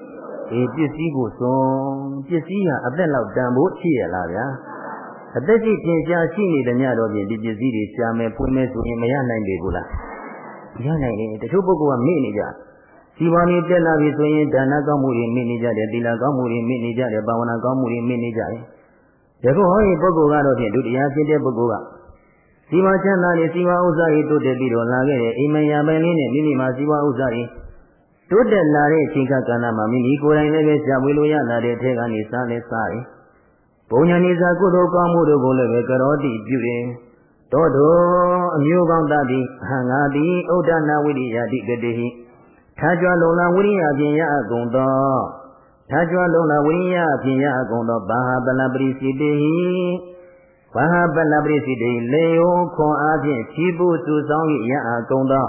အေးပစ္စည်းကိုစွန်ပစ္စည်းဟာအသက်လောက်တန်ဖို့ရှိရလားဗျာအသက်ရှိထင်ရှားရှိနေတဲ့ညတော့ပြင်ဒီပစ္စည်းတွေရှားမယ်ဖွင့်မယ်ဆိုရင်မရနိုင်ပေဘူးလားမရနိုင်တယ်တချို့ပုဂ္ဂိုလ်ကမေ့နေကြစီပွားနေတက်လာပြီဆိုရင်ဒါနကောင်းမှုတွေမေ့နေကြတယ်သီလကောင်းမှုတွေမေ့နေကြတယ်ဘာဝနာကောင်းမှုတွေမေ့နေကြတယ်ယခုဟောဒီပုဂ္ဂိုလ်ကတော့ဖြင့်ဒုတိယဖြစ်တဲ့ပုဂ္ဂိုလ်ကစီဝါချမ်းသာနေစီဝါဥစ္စာတွေတိုးတက်ပြီးတော့လာခဲ့တဲ့အိမ်မယာပိုင်လေးနဲ့မိမိမှာစီဝါဥစ္စာတွေ တိုးတက်လာတဲ့အချိန်ကကဏ္ဍမှာမိမိကိုယ်တိုင်လည်းပဲရှားဝေလို့ရလာတဲ့အထက်ကနေစားလဲစားရင်ဘုံညာနေစာကုသိုလ်ကောင်းမှုတို့ကိုလည်းပဲကရောတိပြုရင်တောတော်အမျိုးကောင်းတတ်သည်အဟံငါသည်ဥဒ္ဒနာဝိရိယတိကတိဟိထာကြွလုံလာဝိရိယဖြင့်ရအကုန်သောထာကြွလုံးလာဝိညာဉ်ဖြင့်ရအကုန်သောဘာဟာပလပရိစိတေဟိဘာဟာပလပရိစိတေလေယောခွန်အားဖြင့်ဖြီးဖို့စုဆောင်၍ရအကုန်သော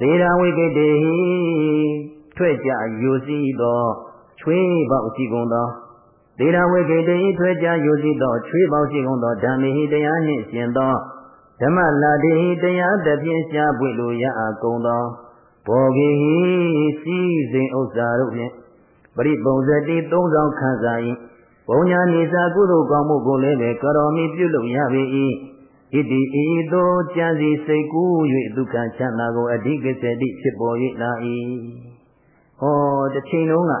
သေရာဝိကိတေဟိထွက်ကြယူစီသောချွေးပေါက်ရှိကုန်သောသေရာဝိကိတေဟိထွက်ကြယူစီသောချွေးပေါက်ရှိကုန်သောဓမ္မေဟိတရားနှင့်ရှင်သောဓမ္မလာတေဟိတရားတဖြင့်ရှားပွေလိုရအကုန်သောဘောဂိဟိစီစဉ်ဥစ္စာတို့ဖြင့်ပရိပုံဇတိသုံးဆောင်ခံစား၏ဘုံညာနေစာကုသိုလ်ကောင်းမှုကိုလည်းပဲကရောမီပြုလုပ်ရပေ၏ ဣတိဤသို့ကြံစီစိတ်ကူး၍ဒုက္ခချမ်းသာကိုအဓိကစတိဖြစ်ပေါ်၍လာ၏ဟောတစ်ချိန်လုံးက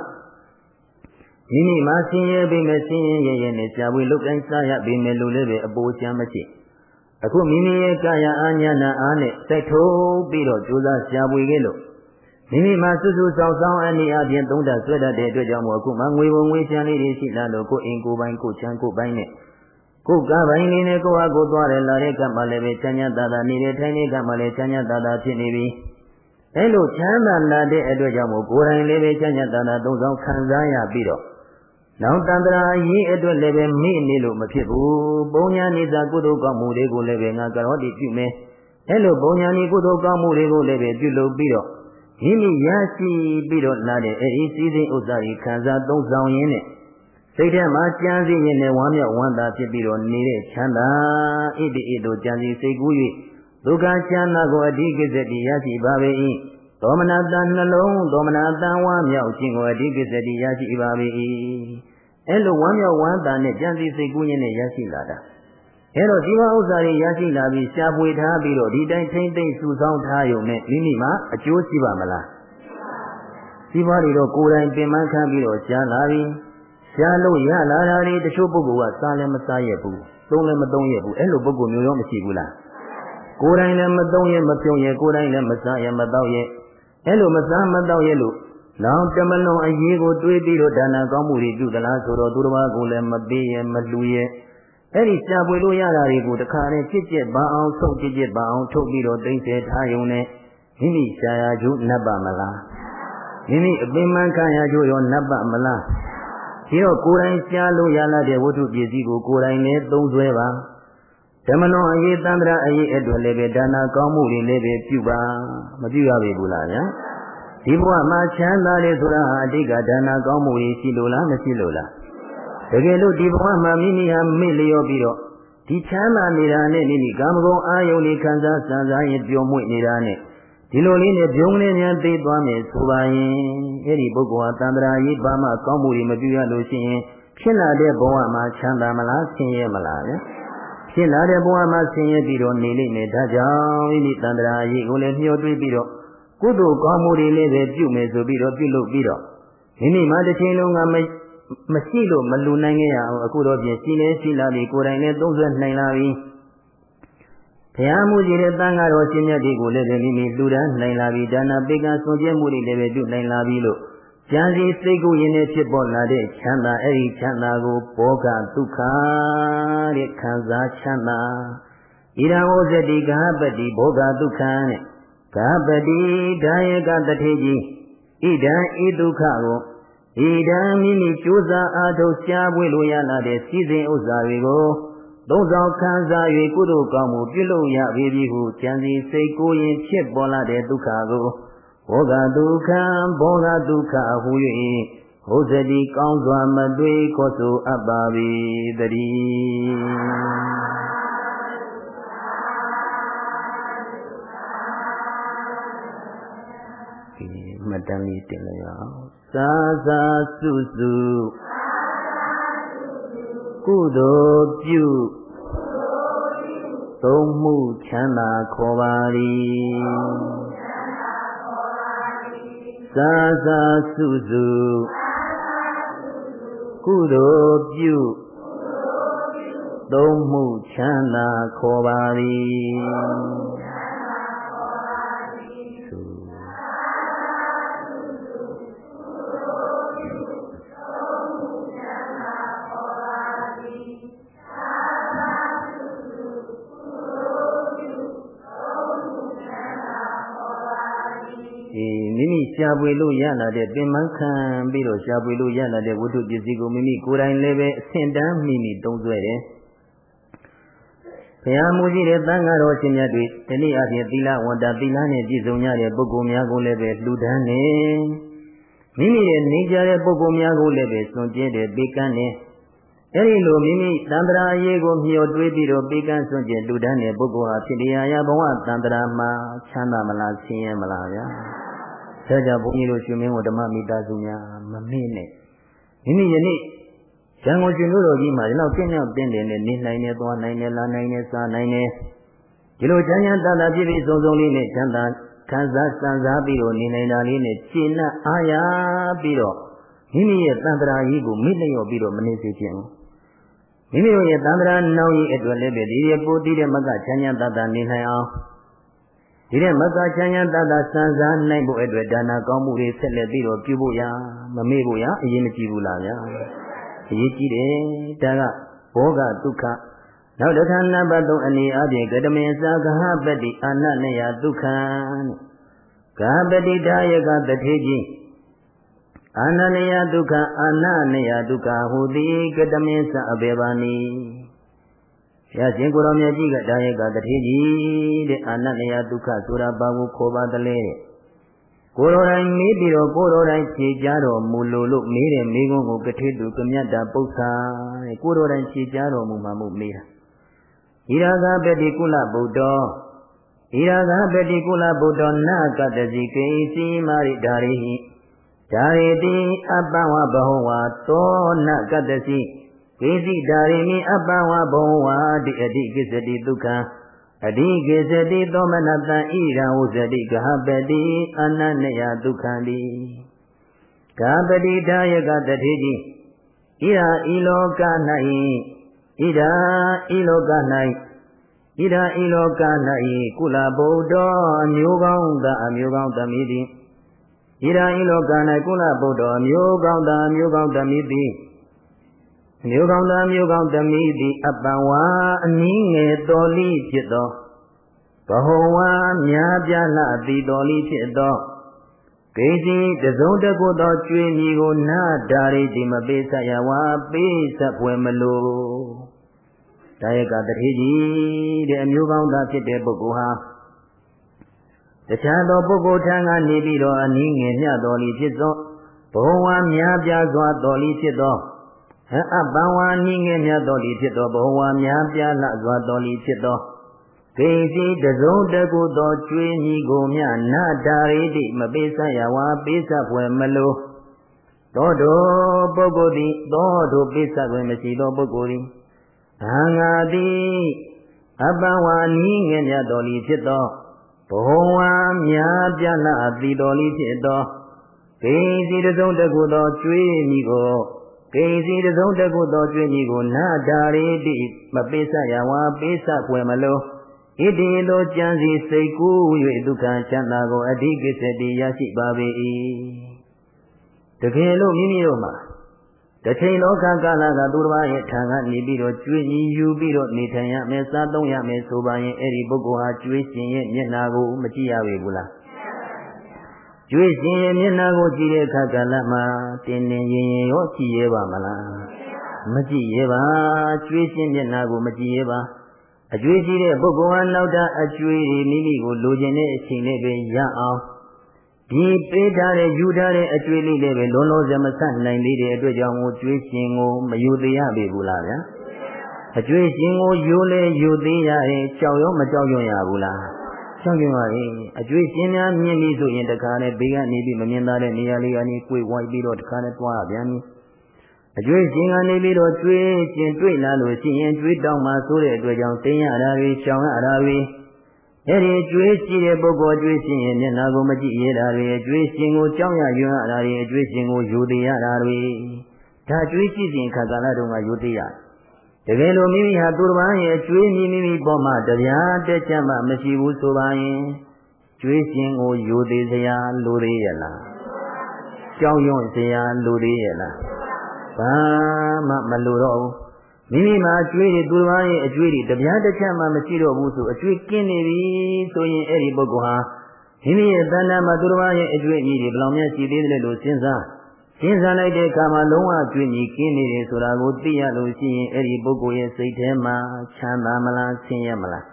မိမိမှာဆင်းရဲပေမဲ့ဆင်းရဲရဲရဲနဲ့ကြာဝေလုတ်တိုင်းစားရပေမဲ့လို့လည်းပဲအပိုးချမ်းမရှိအခုမိမိရဲ့ကာယအာညာနာအားနဲ့စိတ်ထိုးပြီးတော့ကြိုးစားရှားပွေခဲ့လို့မိမိမှာစွစွဆောင်ဆောင်အနေအချင်းသုံးတဆွဲတတ်တဲ့အတွက်ကြောင့်မို့အခုမှငွေဝင်ငွေချမ်းလေးတွေရှိလာလို့ကိုယ်အိမ်ကိုယ်ပိုင်ကိုယ်ချမ်းကိုယ်ပိုင်နဲ့ ကိုယ်ကပိုင်လေးနဲ့ကိုယ်ဟာကိုယ်သွားတယ်လာတဲ့ကမှလည်းပဲချမ်းချမ်းသာသာနေတဲ့ထိုင်တဲ့ကမှလည်းချမ်းချမ်းသာသာဖြစ်နေပြီအဲလိုချမ်းသာလာတဲ့အတွက်ကြောင့်မို့ကိုယ်တိုင်လေးပဲချမ်းချမ်းသာသာသုံးဆောင်ခံစားရပြီးတော့နောက်တန္တရာရေးအတွက်လည်းပဲမိနေလို့မဖြစ်ဘူးပုံညာနေသာကုသိုလ်ကောင်းမှုတွေကိုလည်းပဲငါကရောတိပြုမယ်အဲလိုပုံညာနေကုသိုလ်ကောင်းမှုတွေကိုလည်းပဲပြုလုပ်ပြီးတော့မိမိရရှိပြီးတော့လာတဲ့အဲဒီစည်းစိမ်ဥစ္စာကြီးခံစားသုံးဆောင်ရင်းနဲ့ စိတ်ထဲမှာကြံစည်ရင်လည်းဝမ်းမြောက်ဝမ်းသာဖြစ်ပြီးတော့နေတဲ့ချမ်းသာဣတိဣတို့ကြံစည်စိတ်ကူး၍ဒုက္ခချမ်းသာကိုအဓိကစတိရရှိပါပေ၏ဒေါမနတနှလုံးဒေါမနတဝမ်းမြောက်ခြင်းကိုအဓိကစတိရရှိပါပေ၏အဲလိုဝမ်းမြောက်ဝမ်းသာနဲ့ကြံစည်စိတ်ကူးရင်းနဲ့ရရှိလာတာအဲတော့ဒီမဥစ္စာတွေရရှိလာပြီးရှားပွေထားပြီးတော့ဒီတိုင်းထိမ့်သိမ့်စုဆောင်းထားရုံနဲ့မိမိမှာအကျိုးရှိပါမလားဒီပါတွေတော့ကိုယ်တိုင်ပင်ပန်းခံပြီးတော့ရှားလာပြီး ရှားလို့ရလာတာတွေတချို့ပုဂ္ဂိုလ်ကစားလည်းမစားရဘူးသုံးလည်းမသုံးရဘူးအဲ့လိုပုဂ္ဂိုလ်မျိုးရောမရှိဘူးလားကိုယ်တိုင်လည်းမသုံးရမပြုံးရကိုယ်တိုင်လည်းမစားရမတော့ရအဲ့လိုမစားမတော့ရလို့နောက်တမလုံးအရေးကိုတွေးပြီးတော့ဒါနကောင်းမှုတွေပြုသလားဆိုတော့သူတစ်ပါးကိုလည်းမပေးရမလူရအဲ့ဒီရှားပွေလို့ရတာတွေကိုတခါနဲ့ဖြစ်ကျက်ပါအောင်ထုတ်ဖြစ်ကျက်ပါအောင်ထုတ်ပြီးတော့သိစေထားရုံနဲ့မိမိရှားရကျိုးနပ်ပါမလားမိမိအပင်မှန်ခံရကျိုးရောနပ်ပါမလား ဒီတော့ကိုယ်တိုင်ရှားလို့ရလာတဲ့ဝတ္ထုပစ္စည်းကိုကိုယ်တိုင်နဲ့သုံးဆွဲပါဓမ္မလွန်အရေးတန္တရာအရေးအတွက်လည်းပဲဒါနာကောင်းမှုတွေလည်းပဲပြုပါမပြုရပေဘူးလားဗျာဒီဘဝမှာချမ်းသာတယ်ဆိုတာဟာအတိတ်ကဒါနာကောင်းမှုတွေရှိလို့လားမရှိလို့လားတကယ်လို့ဒီဘဝမှာမိမိဟာမေ့လျော့ပြီးတော့ဒီချမ်းသာနေတာနဲ့မိမိကာမဂုဏ်အာယုန်တွေခံစားစံစားရင်ပျော်မွေ့နေတာနဲ့ ဒီလိုလေးနဲ့ပြုံးလေးများသိသွားမယ်ဆိုပါရင်အဲ့ဒီပုဂ္ဂိုလ်ဟာတန်ត្រာရေးဘာမှကောင်းမှုတွေမပြုရလို့ရှိရင်ဖြစ်လာတဲ့ဘဝမှာချမ်းသာမလားဆင်းရဲမလားလဲဖြစ်လာတဲ့ဘဝမှာဆင်းရဲပြီးတော့နေလိမ့်မယ်ဒါကြောင့်မိမိတန်ត្រာရေးကိုလည်းမျှော်တွေးပြီးတော့ကုသိုလ်ကောင်းမှုတွေလည်းပဲပြုမယ်ဆိုပြီးတော့ပြုလုပ်ပြီးတော့မိမိမှာတစ်ချိန်လုံးကမရှိလို့မလူနိုင်ခဲ့ရအောင်အခုတော့ပြင်ရှိနေရှိလာပြီကိုယ်တိုင်လည်းသုံးဆွဲနိုင်လာပြီ ဘုရားမှုကြီးတဲ့တန်ဃာတော်ရှင်မြတ်တွေကိုလည်းပဲမိမိလူဒန်းနိုင်လာပြီဒါနပေကဆွန်ကျဲမှုတွေလည်းပဲပြုနိုင်လာပြီလို့ကြံစီစိတ်ကိုရင်းနဲ့ဖြစ်ပေါ်လာတဲ့ချမ်းသာအဲ့ဒီချမ်းသာကိုဘောဂဒုက္ခတဲ့ခံစားချမ်းသာဣရဝဇတိကဟပတိဘောဂဒုက္ခနဲ့ကပတိဒါယကတထေကြီးဣဒံဤဒုက္ခကိုဣဒံမိမိကြိုးစားအားထုတ်ရှားပွေလို့ရလာတဲ့စည်းစိမ်ဥစ္စာတွေကို သုံးဆောင်ခံစား၍ကုသိုလ်ကောင်းမှုပြုလုပ်ရပေပြီဟုကြံစီစိတ်ကိုရင်ဖြစ်ပေါ်လာတဲ့ဒုက္ခကိုဘောဂဒုက္ခဘောဂဒုက္ခဟူ၍ဘုဇတိကောင်းစွာမတွေ့ခေါ်ဆိုအပ်ပါ၏တည်းမှတ်တမ်းလေးတင်လိုက်အောင်သာသာစုစု ကုသိုလ်ပြုသုံးမှုချမ်းသာခေါ်ပါသည်သာသာစုစုကုသိုလ်ပြုသုံးမှုချမ်းသာခေါ်ပါသည် ရှားပွေလို့ရလာတဲ့ပင်မခံပြီးတော့ရှားပွေလို့ရလာတဲ့ဝတ္ထုပစ္စည်းကိုမိမိကိုယ်တိုင်လည်းပဲအဆင့်တန်းမိမိသုံးစွဲတယ်ဘုရားမူကြီးတဲ့သံဃာတော်ရှင်မြတ်တွေဒီနေ့အပြင်သီလဝန္တာသီလနဲ့ပြည့်စုံကြတဲ့ပုဂ္ဂိုလ်များကိုလည်းပဲလှူဒန်းနေမိမိရဲ့နေကြတဲ့ပုဂ္ဂိုလ်များကိုလည်းပဲစွန့်ကျင်တဲ့ပေးကမ်းနေအဲဒီလိုမိမိသံတရာရေးကိုမျှော်တွေးပြီးတော့ပေးကမ်းစွန့်ကျင်လှူဒန်းတဲ့ပုဂ္ဂိုလ်ဟာဖြစ်တရားရဘဝသံတရာမှာချမ်းသာမလားဆင်းရဲမလားဗျာ ဒါကြောင့်ဘုန်းကြီးတို့ရှင်မင်းတို့ဓမ္မမိသားစုများမမေ့နဲ့မိမိယနေ့ရန်ကုန်ရှင်တို့တော်ကြီးမှာဒီလောက်ပြင်းပြင်းတင်းတင်းနဲ့နေနိုင်တယ်သွားနိုင်တယ်လာနိုင်တယ်စားနိုင်တယ်ဒီလိုချမ်းချမ်းသာသာပြည့်ပြည့်စုံစုံလေးနဲ့ချမ်းသာခံစားစံစားပြီးတော့နေနိုင်တာလေးနဲ့ရှင်းနဲ့အားရပြီးတော့မိမိရဲ့တန်ត្រာကြီးကိုမိလျော့ပြီးတော့မနေစေခြင်းမိမိတို့ရဲ့တန်ត្រာနောင်ကြီးအတွက်လည်းပဲဒီရပိုတည်တဲ့မကချမ်းချမ်းသာသာနေနိုင်အောင် ဒီတဲ့မကချမ်းချမ်းသာသာစံစားနိုင်ဖို့အတွက်ဒါနာကောင်းမှုတွေဆက်လက်ပြီးတော့ပြုဖို့ရမမေ့ဖို့ရအရေးမကြီးဘူးလားဗျာအရေးကြီးတယ်ဒါကဘောဂဒုက္ခနောက်တစ်ခါနံပါတ်3အနေအချင်းကတမေသာကဟပတိအာနနယဒုက္ခံကဟပတိဒါယကတထေကြီးအာနနယဒုက္ခအာနနယဒုက္ခဟူသည်ကတမေသအဘေဘာနိ ဘုရားရှင်ကိုရောမြတ်ကြီးကဒါယကတထေကြီးတဲ့အာနနယဒုက္ခဆိုတာဘာကိုခေါ်ပါသလဲတဲ့ကိုယ်တော်တိုင်မေးပြီးတော့ကိုယ်တော်တိုင်ဖြေကြတော်မူလို့လို့မေးတဲ့မေးခွန်းကိုကထေတုကမြတ်တာပု္ပ္ပာတဲ့ကိုယ်တော်တိုင်ဖြေကြတော်မူမှာမို့မေးတာဣရာဂပတိကုလဗုဒ္ဓဣရာဂပတိကုလဗုဒ္ဓနာကတတိကေစီမာရိဓာရိဟိဓာရိတိအပ္ပဝဘဟဝသောနကတတိ ကေစီဓာရိမိအပ္ပဝဘဟဝတိအတိကိစ္စတိဒုက္ခအဓိကေစတိသောမနတံဣရဝုဇတိကဟပတိအနန္နယဒုက္ခတိကပတိဒါယကတထေတိဣရာဤလောက၌ဣဒာဤလောက၌ဣဒာဤလောက၌ကုလဗုဒ္ဓအမျိုးကောင်းသာအမျိုးကောင်းသမီးသည်ဣဒာဤလောက၌ကုလဗုဒ္ဓအမျိုးကောင်းသာအမျိုးကောင်းသမီးသည် မျိုးကောင်းသားမျိုးကောင်းသမီးသည်အပံဝါအနည်းငယ်တော်လိဖြစ်သောဘဟဝါများပြားလှသည်တော်လိဖြစ်သောဂိစီတစုံတကုသောကျွေးမြီကိုနာဒါရိတိမပေးဆက်ရဝါပေးဆက်ဖွယ်မလိုဒါယကတတိကြီးတဲ့အမျိုးကောင်းသားဖြစ်တဲ့ပုဂ္ဂိုလ်ဟာတခြားသောပုဂ္ဂိုလ်ထံကနေပြီးတော့အနည်းငယ်မျှတော်လိဖြစ်သောဘဝများပြားစွာတော်လိဖြစ်သော အပံဝါနိငယ်မြတ်တော်လီဖြစ်သောဘဝများပြားလှစွာတော်လီဖြစ်သောဂိစီတစုံတကုသောကျွေးညီကိုမြနာတာရိတိမပေးဆက်ရဝါပေးဆက်ဖွယ်မလိုသောတောပုဂ္ဂိုလ်သည်သောတောပေးဆက်ဖွယ်မရှိသောပုဂ္ဂိုလ်သည်အငါသည်အပံဝါနိငယ်မြတ်တော်လီဖြစ်သောဘဝများပြားလှသည်တော်လီဖြစ်သောဂိစီတစုံတကုသောကျွေးညီကို ကိစီတစုံတကုသောကျွေးကြီးကိုနာတာရိတိမပေးဆက်ရဝါပေးဆက်ွယ်မလို့ဣတိလိုကြံစီစိတ်ကူး၍ဒုက္ခချမ်းသာကိုအဓိကိစ္စတိရရှိပါပေ၏တကယ်လို့မိမိတို့မှာတချိန်လောကကာလကသူတစ်ပါးရဲ့ထံကနေပြီးတော့ကျွေးကြီးယူပြီးတော့နေထိုင်ရမယ်စားသုံးရမယ်ဆိုပါရင်အဲ့ဒီပုဂ္ဂိုလ်ဟာကျွေးရှင်ရဲ့မျက်နာကိုမကြည့်ရပေဘူးလား ကျွေးရှင်ရဲ့မျက်နှာကိုကြည့်တဲ့အခါကလည်းမှတင်းတင်းရင်ရင်ရောကြည့်ရပါမလားမကြည့်ရပါကျွေးရှင်မျက်နှာကိုမကြည့်ရပါအကျွေးရှိတဲ့ပုဂ္ဂိုလ်ဟာနောက်တာအကျွေးမိမိကိုလိုချင်တဲ့အချိန်လေးပဲရအောင်ဒီပေးထားတဲ့ယူထားတဲ့အကျွေးလေးလေးပဲလုံးလုံးစမဆက်နိုင်သေးတဲ့အတွက်ကြောင့်ကိုကျွေးရှင်ကိုမယူသေးရပေဘူးလားဗျာအကျွေးရှင်ကိုယူလေယူသေးရတယ်ကြောက်ရောမကြောက်ရွံ့ရဘူးလား ချောင်းကျင်ပါလေအကျွေးရှင်များမြင်ပြီဆိုရင်တခါနဲ့ဘေးကနေပြီးမမြင်သားတဲ့နေရာလေးကနေကိုယ်ဝိုက်ပြီးတော့တခါနဲ့တွားပြန်ပြီအကျွေးရှင်ကနေပြီးတော့ကျွေးရှင်တွေ့လာလို့ရှိရင်ကျွေးတောင်းမှဆိုတဲ့အတွက်ကြောင့်တင်းရတာတွေရှောင်ရတာတွေအဲ့ဒီကျွေးရှိတဲ့ပုဂ္ဂိုလ်ကျွေးရှင်ရဲ့မျက်နှာကိုမကြည့်ရတာတွေကျွေးရှင်ကိုကြောက်ရရွံ့ရတာတွေကျွေးရှင်ကိုယူသေးရတာတွေဒါကျွေးရှိစဉ်ခါကာလတုန်းကယူသေးရတယ် တကယ်လို့မိမိဟာသူတစ်ပါးရဲ့ကျွေးမိမိမိပေါ်မှာတရားတက်ချက်မှမရှိဘူးဆိုပါရင်ကျွေးရှင်ကိုယူသေးစရာလိုသေးရဲ့လားကြောက်ရွံ့စရာလိုသေးရဲ့လားဘာမှမလိုတော့ဘူးမိမိမှာအကျွေးတွေသူတစ်ပါးရဲ့အကျွေးတွေတရားတက်ချက်မှမရှိတော့ဘူးဆိုအကျွေးကင်းနေပြီဆိုရင်အဲ့ဒီပုဂ္ဂိုလ်ဟာမိမိရဲ့တဏ္ဍာမှာသူတစ်ပါးရဲ့အတွေ့အမြင်တွေဘယ်လောက်များရှိသေးတယ်လို့စဉ်းစား စဉ်းစားလိုက်တဲ့အခါမှာလုံးဝကြွေမြည်ကင်းနေတယ်ဆိုတာကိုသိရလို့ရှိရင်အဲ့ဒီပုဂ္ဂိုလ်ရဲ့စိတ်ထဲမှာချမ်းသာမလားဆင်းရဲမလား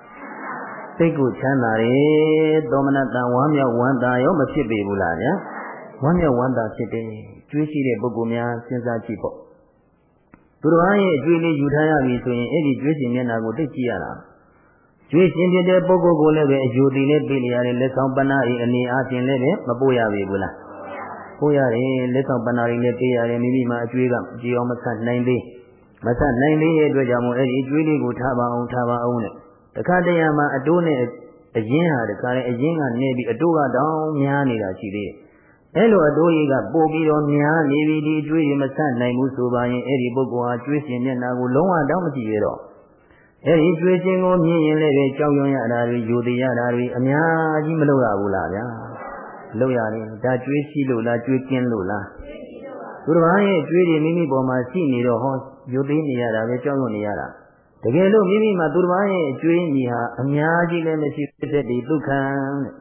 စိတ်ကိုချမ်းသာတယ်သောမနတံဝမ်းမြောက်ဝမ်းသာရောမဖြစ်ပေဘူးလားဗျာဝမ်းမြောက်ဝမ်းသာဖြစ်တယ်ကြွေးရှိတဲ့ပုဂ္ဂိုလ်များစဉ်းစားကြည့်ပေါ့သူတော်ရဲ့အကျွေးလေးယူထားရပြီဆိုရင်အဲ့ဒီကြွေးရှင်မျက်နှာကိုသိကြည့်ရတာကြွေးရှင်ဖြစ်တဲ့ပုဂ္ဂိုလ်ကိုလည်းပဲအယူတည်နဲ့ပြေးနေရတယ်လက်ဆောင်ပဏ္ဏဤအနေအားဖြင့်လည်းပဲမပို့ရပြီဘူးလား ပို့ရတယ်လက်ဆောင်ပဏ္ဏဤလည်းပေးရတယ်မိမိမှာအကျွေးကကြည်အောင်မဆက်နိုင်သေးမဆက်နိုင်သေးတဲ့အတွက်ကြောင့်မို့အဲ့ဒီအကျွေးလေးကိုထားပါအောင်ထားပါအောင်နဲ့တခါတရံမှာအတိုးနဲ့အရင်ဟာတခါလေအရင်ကနေပြီးအတိုးကတောင်းများနေတာရှိသေးတယ်အဲ့လိုအတိုးကြီးကပို့ပြီးတော့များနေပြီဒီအကျွေးတွေမဆက်နိုင်ဘူးဆိုပါရင်အဲ့ဒီပုဂ္ဂိုလ်ဟာကျွေးရှင်မျက်နှာကိုလုံးဝတောင်းမကြည့်ရတော့အဲ့ဒီကျွေးရှင်ကိုမြင်ရင်လည်းပဲကြောက်ရွံ့ရတာတွေယူတည်ရတာတွေအများကြီးမလုပ်ရဘူးလားဗျာ လုပ်ရတယ်ဒါကျွေးရှိလို့လားကျွေးကင်းလို့လားသူတစ်ပါးရဲ့ကျွေးတွေမိမိပေါ်မှာရှိနေတော့ဟောယူတည်နေရတာပဲကြောက်ရွံ့နေရတာတကယ်လို့မိမိမှာသူတစ်ပါးရဲ့အကျွေးညီဟာအများကြီးလည်းမရှိတဲ့ဒီဒုက္ခတဲ့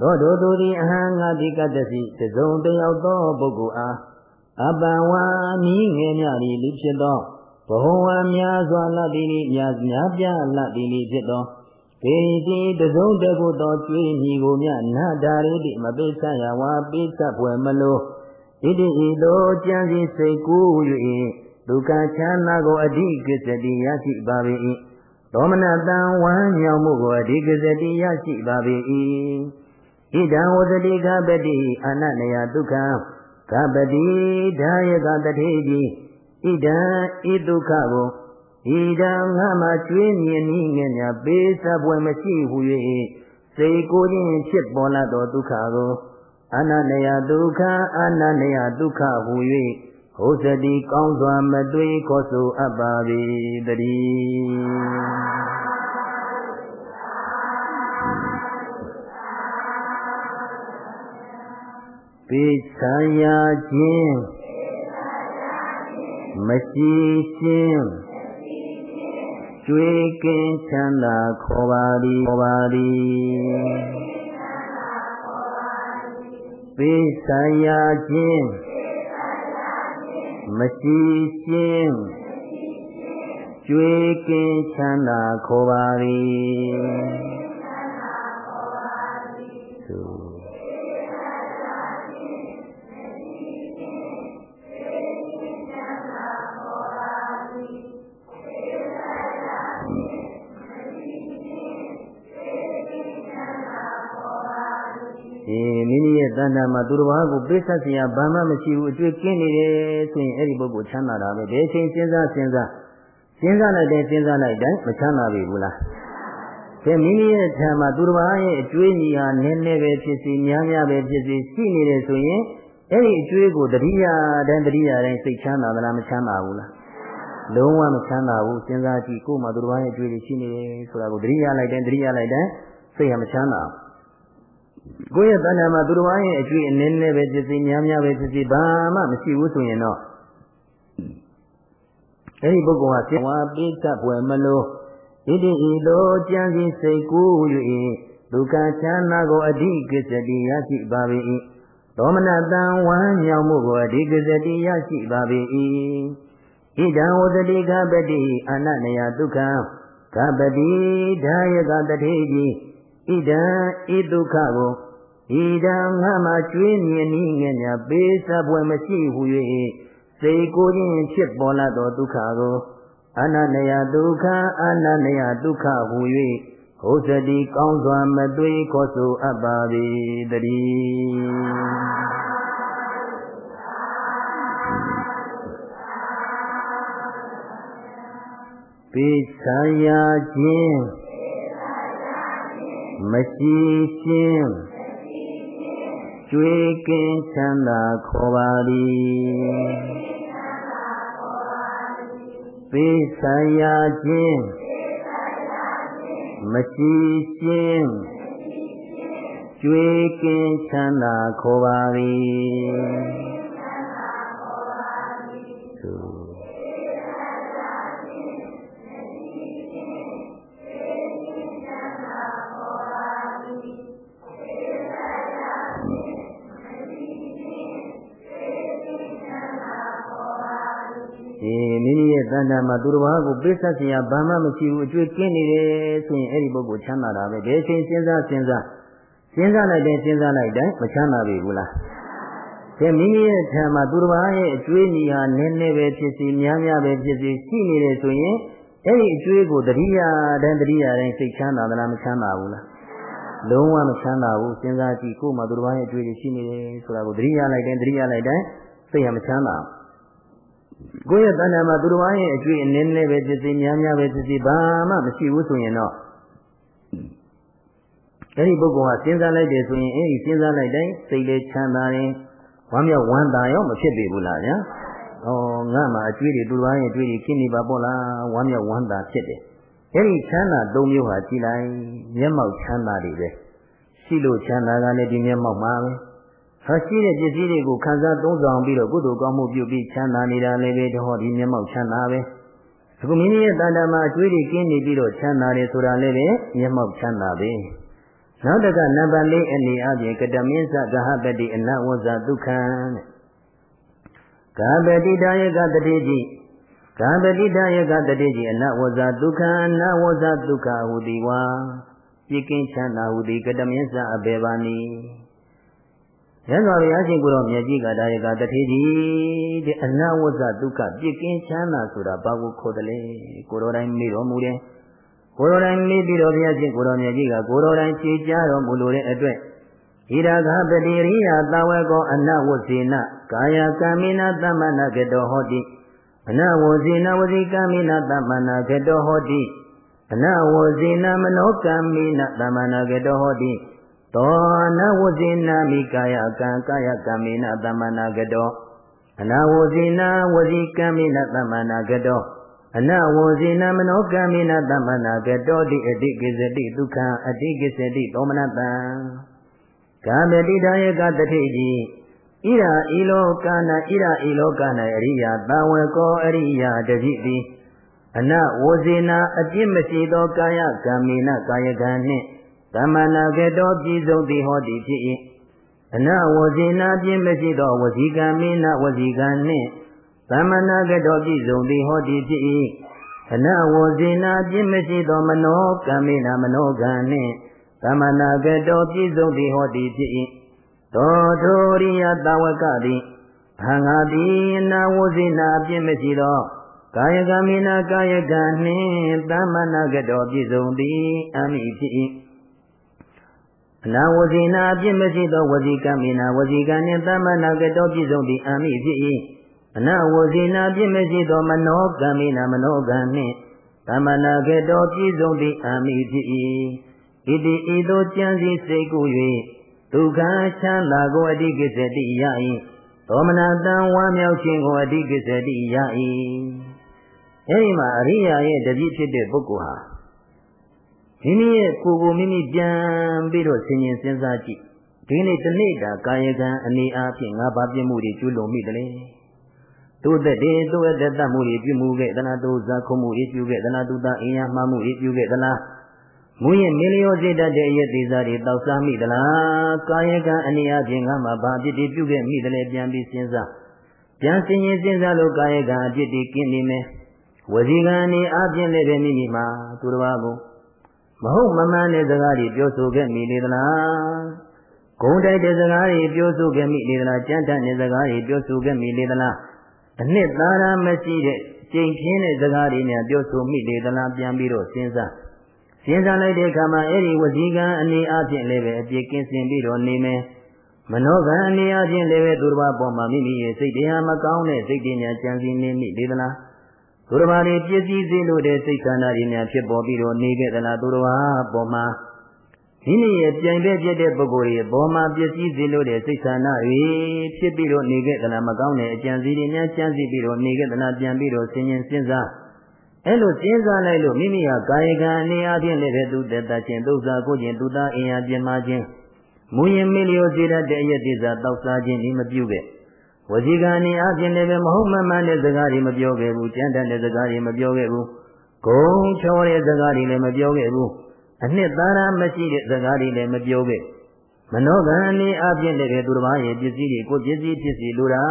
သောတောသူသည်အဟံငါတိကတ္တစီတစုံတယောက်သောပုဂ္ဂိုလ်အားအပံဝါမိငယ်မြသည်လူဖြစ်သောဘဝဝများစွာလတ်သည်များများပြလတ်သည်ဖြစ်သော ဒေတိတစုံတကုသောကျွေးမြီကိုမြနာတာရိတိမပိစ္ဆယဝါပိစ္ဆဖွယ်မလိုဣတိဤသို့ကြံစီစိတ်ကူး၍ဒုက္ခချမ်းသာကိုအဓိကစ္စတိရရှိပါ၏ဒေါမနတံဝမ်းမြောက်မှုကိုအဓိကစ္စတိရရှိပါ၏ဣဒံဝဇတိကပတိအနနယဒုက္ခကပတိဒါယကတထေကြီးဣဒံဤဒုက္ခကို ဣဒံငါမှကျွေးမြင်နည်းငယ်များပေးစပ်ပွဲမရှိဟု၍စေကိုခြင်းဖြစ်ပေါ်လာသောဒုက္ခကိုအနနယဒုက္ခအနနယဒုက္ခဟု၍ဟောစတိကောင်းစွာမတွေးခေါ်ဆိုအပ်ပါ၏တည်းပိသရာခြင်းမရှိရှင်း ကျွေးကင်းချမ်းသာခေါ်ပါသည်ခေါ်ပါသည်ပိသရာခြင်းမရှိရှင်းကျွေးကင်းချမ်းသာခေါ်ပါသည် တဏ္ဍာမှာသူတစ်ပါးကိုပိဿစရာဘာမှမရှိဘူးအတွေ့ကင်းနေတယ်ဆိုရင်အဲ့ဒီပုဂ္ဂိုလ်ချမ်းသာတာပဲဒီအချိန်စဉ်းစားစဉ်းစားစဉ်းစားလိုက်တယ်စဉ်းစားလိုက်တိုင်းမချမ်းသာပြီဘူးလားကဲမိမိရဲ့ထံမှာသူတစ်ပါးရဲ့အကျွေးညီဟာနည်းနည်းပဲဖြစ်စီများများပဲဖြစ်စီရှိနေတယ်ဆိုရင်အဲ့ဒီအကျွေးကိုတတိယတိုင်းတတိယတိုင်းစိတ်ချမ်းသာသလားမချမ်းသာဘူးလားလုံးဝမချမ်းသာဘူးစဉ်းစားကြည့်ကိုယ်မှာသူတစ်ပါးရဲ့အကျွေးတွေရှိနေတယ်ဆိုတာကိုတတိယလိုက်တိုင်းတတိယလိုက်တိုင်းစိတ်ဟာမချမ်းသာဘူး ကိုယ့်ရဲ့တဏ္ဍာမှာသူတော်ရဲ့အကျွေးအနည်းနည်းပဲဖြစ်စီများများပဲဖြစ်စီဘာမှမရှိဘူးဆိုရင်တော့အဲဒီပုဂ္ဂိုလ်ဟာစေဝါပိဋကပွဲမလို့ဣတိဤလိုကြံစည်စိတ်ကူး၍ဒုက္ခချမ်းသာကိုအဓိကစ္စတိရရှိပါ၏ဒေါမနတံဝမ်းမြောက်မှုကိုအဓိကစ္စတိရရှိပါ၏ဣဒံဝတတိကပတိအနနယဒုက္ခကပတိဒါယကတထေကြီး ဣဒံဤဒုက္ခကိုဣဒံငါမှကျွေးမြင်နည်းငယ်များပေးစပွဲမရှိဟု၍စေကိုခြင်းဖြစ်ပေါ်လာသောဒုက္ခကိုအနန္တယဒုက္ခအနန္တယဒုက္ခဟု၍ဟောစတိကောင်းစွာမသွေးခေါ်ဆိုအပ်ပါ၏တည်းပိသယာခြင်း မရှိရှင်းကျွေးကင်းချမ်းသာခေါ်ပါသည်ပိသယာခြင်းမရှိရှင်းကျွေးကင်းချမ်းသာခေါ်ပါသည် တဏ္ဍာမှာသူတစ်ပါးကိုပိဿတ်စရာဘာမှမရှိဘူးအကျွေးကင်းနေတယ်ဆိုရင်အဲ့ဒီပုဂ္ဂိုလ်ချမ်းသာတာပဲဒီအချိန်စဉ်းစားစဉ်းစားစဉ်းစားလိုက်တဲ့စဉ်းစားလိုက်တိုင်းမချမ်းသာပြီဘူးလားဒီမိမိရဲ့ဓမ္မသူတစ်ပါးရဲ့အကျွေးညီဟာနည်းနည်းပဲဖြစ်စီများများပဲဖြစ်စီရှိနေတယ်ဆိုရင်အဲ့ဒီအကျွေးကိုတတိယတိုင်းတတိယတိုင်းစိတ်ချမ်းသာသလားမချမ်းသာဘူးလားလုံးဝမချမ်းသာဘူးစဉ်းစားကြည့်ကို့မှာသူတစ်ပါးရဲ့အကျွေးတွေရှိနေတယ်ဆိုတာကိုတတိယလိုက်တိုင်းတတိယလိုက်တိုင်းစိတ်ရမချမ်းသာ ကိုယ့်ရဲ့တဏ္ဍာမှာသူတစ်ပါးရဲ့အကျွေးအနည်းနည်းပဲဖြစ်စီများများပဲဖြစ်စီဘာမှမရှိဘူးဆိုရင်တော့အဲ့ဒီပုဂ္ဂိုလ်ဟာစဉ်းစားလိုက်တယ်ဆိုရင်အဲ့ဒီစဉ်းစားလိုက်တိုင်းစိတ်လေးချမ်းသာရင်ဝမ်းမြောက်ဝမ်းသာရောမဖြစ်ပေဘူးလားဗျာ။ဩငါမှအကျွေးတွေသူတစ်ပါးရဲ့အကျွေးတွေခင်းနေပါပေါ့လားဝမ်းမြောက်ဝမ်းသာဖြစ်တယ်။အဲ့ဒီချမ်းသာ၃မျိုးဟာကြည်လိုက်မျက်မှောက်ချမ်းသာတွေပဲ။ရှိလို့ချမ်းသာကလည်းဒီမျက်မှောက်မှာပဲ။ ဟာရှိတဲ့ပစ္စည်းတွေကိုခံစားသုံးဆောင်ပြီးတော့ကုသိုလ်ကောင်းမှုပြုပြီးချမ်းသာနေတာလည်းပဲတော့ဒီမျက်မှောက်ချမ်းသာပဲ။အခုမိမိရဲ့တဏ္ဍာမှာအကျွေးတွေကင်းနေပြီးတော့ချမ်းသာတယ်ဆိုတာလည်းပဲမျက်မှောက်ချမ်းသာပဲ။နောက်တကနံပါတ်၄အနေအချင်းကတမင်းစဂဟပတိအနဝဇဒုက္ခံတဲ့ကာပတိတယကတတိတိကာပတိတယကတတိတိအနဝဇဒုက္ခံအနဝဇဒုက္ခဟူသည်ဝါပြည့်ကင်းချမ်းသာဟူသည်ကတမင်းစအဘေဘာနိ ရသော်ဘုရားရှင်ကိုတော်မြတ်ကြီးကတာယကတတိတိတဲ့အနဝဇဒုက္ခပြည့်ကင်းချမ်းသာဆိုတာဘာကိုခေါ်တယ်လဲကိုတော်တိုင်းမေးတော်မူတယ်ကိုရောတိုင်းမိပြီးတော့ဘုရားရှင်ကိုရောမြတ်ကြီးကကိုရောတိုင်းဖြေကြတော်မူလိုတဲ့အတွက်ဣရာဂပတိရိယသဝေကောအနဝဇေနကာယကံမိနာသမ္မနာကတောဟောတိအနဝဇေနဝဇိကံမိနာသမ္မနာကတောဟောတိအနဝဇေနမနောကံမိနာသမ္မနာကတောဟောတိ သောအနဝဇေနမိကာယကံကာယကံမိနာသမ္မနာကတောအနဝဇေနဝဇိကံမိနာသမ္မနာကတောအနဝောဇေနမနောကမိနသမ္မနာကတောတိအတိကိစ္စတိဒုက္ခအတိကိစ္စတိသောမနတံကာမတိတယေကတထိကြီးဣရာဤလောကနာဣရာဤလောကနာအရိယာတဝေကောအရိယာတတိတိအနဝောဇေနာအပြစ်မရှိသောကာယကံမိနကာယကံနှင့် သမ္မနာကတောပြည်စုံသည်ဟောတိဖြစ်၏အနဝောဇေနာပြစ်မရှိသောဝစီကံမိနဝစီကံနှင့်သမဏကတောပြည့်စုံသည်ဟောတိဖြစ်၏အနဝဇေနာပြည့်မရှိသောမနောကံမေနာမနောကံနှင့်သမဏကတောပြည့်စုံသည်ဟောတိဖြစ်၏သောထိုရိယတဝကတိဘာငါတိအနဝဇေနာပြည့်မရှိသောကာယကံမေနာကာယကံနှင့်သမဏကတောပြည့်စုံသည်အမိဖြစ်၏ အနာဝဇေနာပြည့်မရှိသောဝစီကံမေနာဝစီကံနှင့်သမဏကတောပြည့်စုံသည်အမိဖြစ်၏အနဝဇိနာပြည့်မရှိသောမနောကံမိနာမနောကံနှင့်သမဏကေတောပြည့်စုံသည့်အာမိဖြစ်၏ဣတိဤသို့ကြံစည်စိတ်ကို၍ဒုက္ခချမ်းသာကိုအဓိကိစ္စတိရ၏သောမနာတံဝမ်းမြောက်ခြင်းကိုအဓိကိစ္စတိရ၏အဲဒီမှာအရိယာရဲ့တပည့်ဖြစ်တဲ့ပုဂ္ဂိုလ်ဟာ မိမိရဲ့ကိုယ်ကိုမိမိပြန်ပြီးတော့ဆင်ញင်စဉ်းစားကြည့်ဒီနေ့တနေ့တာကာယကံအနေအားဖြင့်ငါဘာပြမှုတွေကျွလွန်မိတယ်လဲသူသက်တည်းသူအတ္တတမှုတွေပြုမှုခဲ့သလားသူဇာခုမှုတွေပြုခဲ့သလားသူသားအင်ယာမှားမှုတွေပြုခဲ့သလားမူရင်မင်းလျောစေတတ်တဲ့အယက်သေးစားတွေတောက်စားမိသလားကာယကံအနေအချင်းငါမှဘာအဖြစ်တွေပြုခဲ့မိတယ်လဲပြန်ပြီးစဉ်းစားပြန်စဉ်းရင်စဉ်းစားလို့ကာယကံအဖြစ်တွေကင်းနေမယ်ဝစီကံအနေအချင်းလည်းပဲမိမိမှာသူတစ်ပါးကို မဟုတ်မမှန်တဲ့စကားတွေပြောဆိုခဲ့မိလေသလားဂုံတိုက်တဲ့စကားတွေပြောဆိုခဲ့မိလေသလားကြမ်းတမ်းတဲ့စကားတွေပြောဆိုခဲ့မိလေသလားအနှစ်သာရမရှိတဲ့ကြိမ်ပြင်းတဲ့စကားတွေနဲ့ပြောဆိုမိလေသလားပြန်ပြီးတော့စဉ်းစားစဉ်းစားလိုက်တဲ့အခါမှာအဲ့ဒီဝစီကံအနေအချင်းလည်းပဲအပြည့်ကင်းစင်ပြီးတော့နေမယ်မနောကံအနေအချင်းလည်းပဲသူတစ်ပါးပေါ်မှာမိမိရဲ့စိတ်တရားမကောင်းတဲ့စိတ်တွေညာကြံစည်နေမိလေသလား သူတစ်ပါးတွေပြည့်စည်စေလို့တဲ့စိတ်ခန္ဓာတွေညာဖြစ်ပေါ်ပြီးတော့နေခဲ့သလားသူတစ်ပါးပေါ်မှာမိမိရဲ့ပြိုင်ပဲပြတဲ့ပုဂ္ဂိုလ်ရဲ့ဘောမှာပစ္စည်းစေလို့တဲ့စိတ်ဆန္ဒတွေဖြစ်ပြီးတော့နေခဲ့သလားမကောင်းတဲ့အကြံစီတွေများကြံစီပြီးတော့နေခဲ့သလားပြန်ပြီးတော့ဆင်ញင်စဉ်းစားအဲ့လိုစဉ်းစားလိုက်လို့မိမိဟာကာယကံအနေအချင်းလည်းပဲသူတက်တချင်းသုဇာကိုချင်းသူသားအင်အားပြင်မာခြင်းမူရင်မေလျောစေတတ်တဲ့အယက်တိစာတောက်စားခြင်းဒီမပြုခဲ့ ဝစီကံအနေအချင်းလည်းပဲမဟုတ်မမှန်တဲ့စကားတွေမပြောခဲ့ဘူးကြမ်းတမ်းတဲ့စကားတွေမပြောခဲ့ဘူးဂုံချောတဲ့စကားတွေလည်းမပြောခဲ့ဘူးအနှစ်သာရမရှိတဲ့စကားတွေလည်းမပြောခဲ့မနောကံအနေအပြည့်လည်းသူတစ်ပါးရဲ့ပစ္စည်းတွေကိုပစ္စည်းဖြစ်စီလိုတာ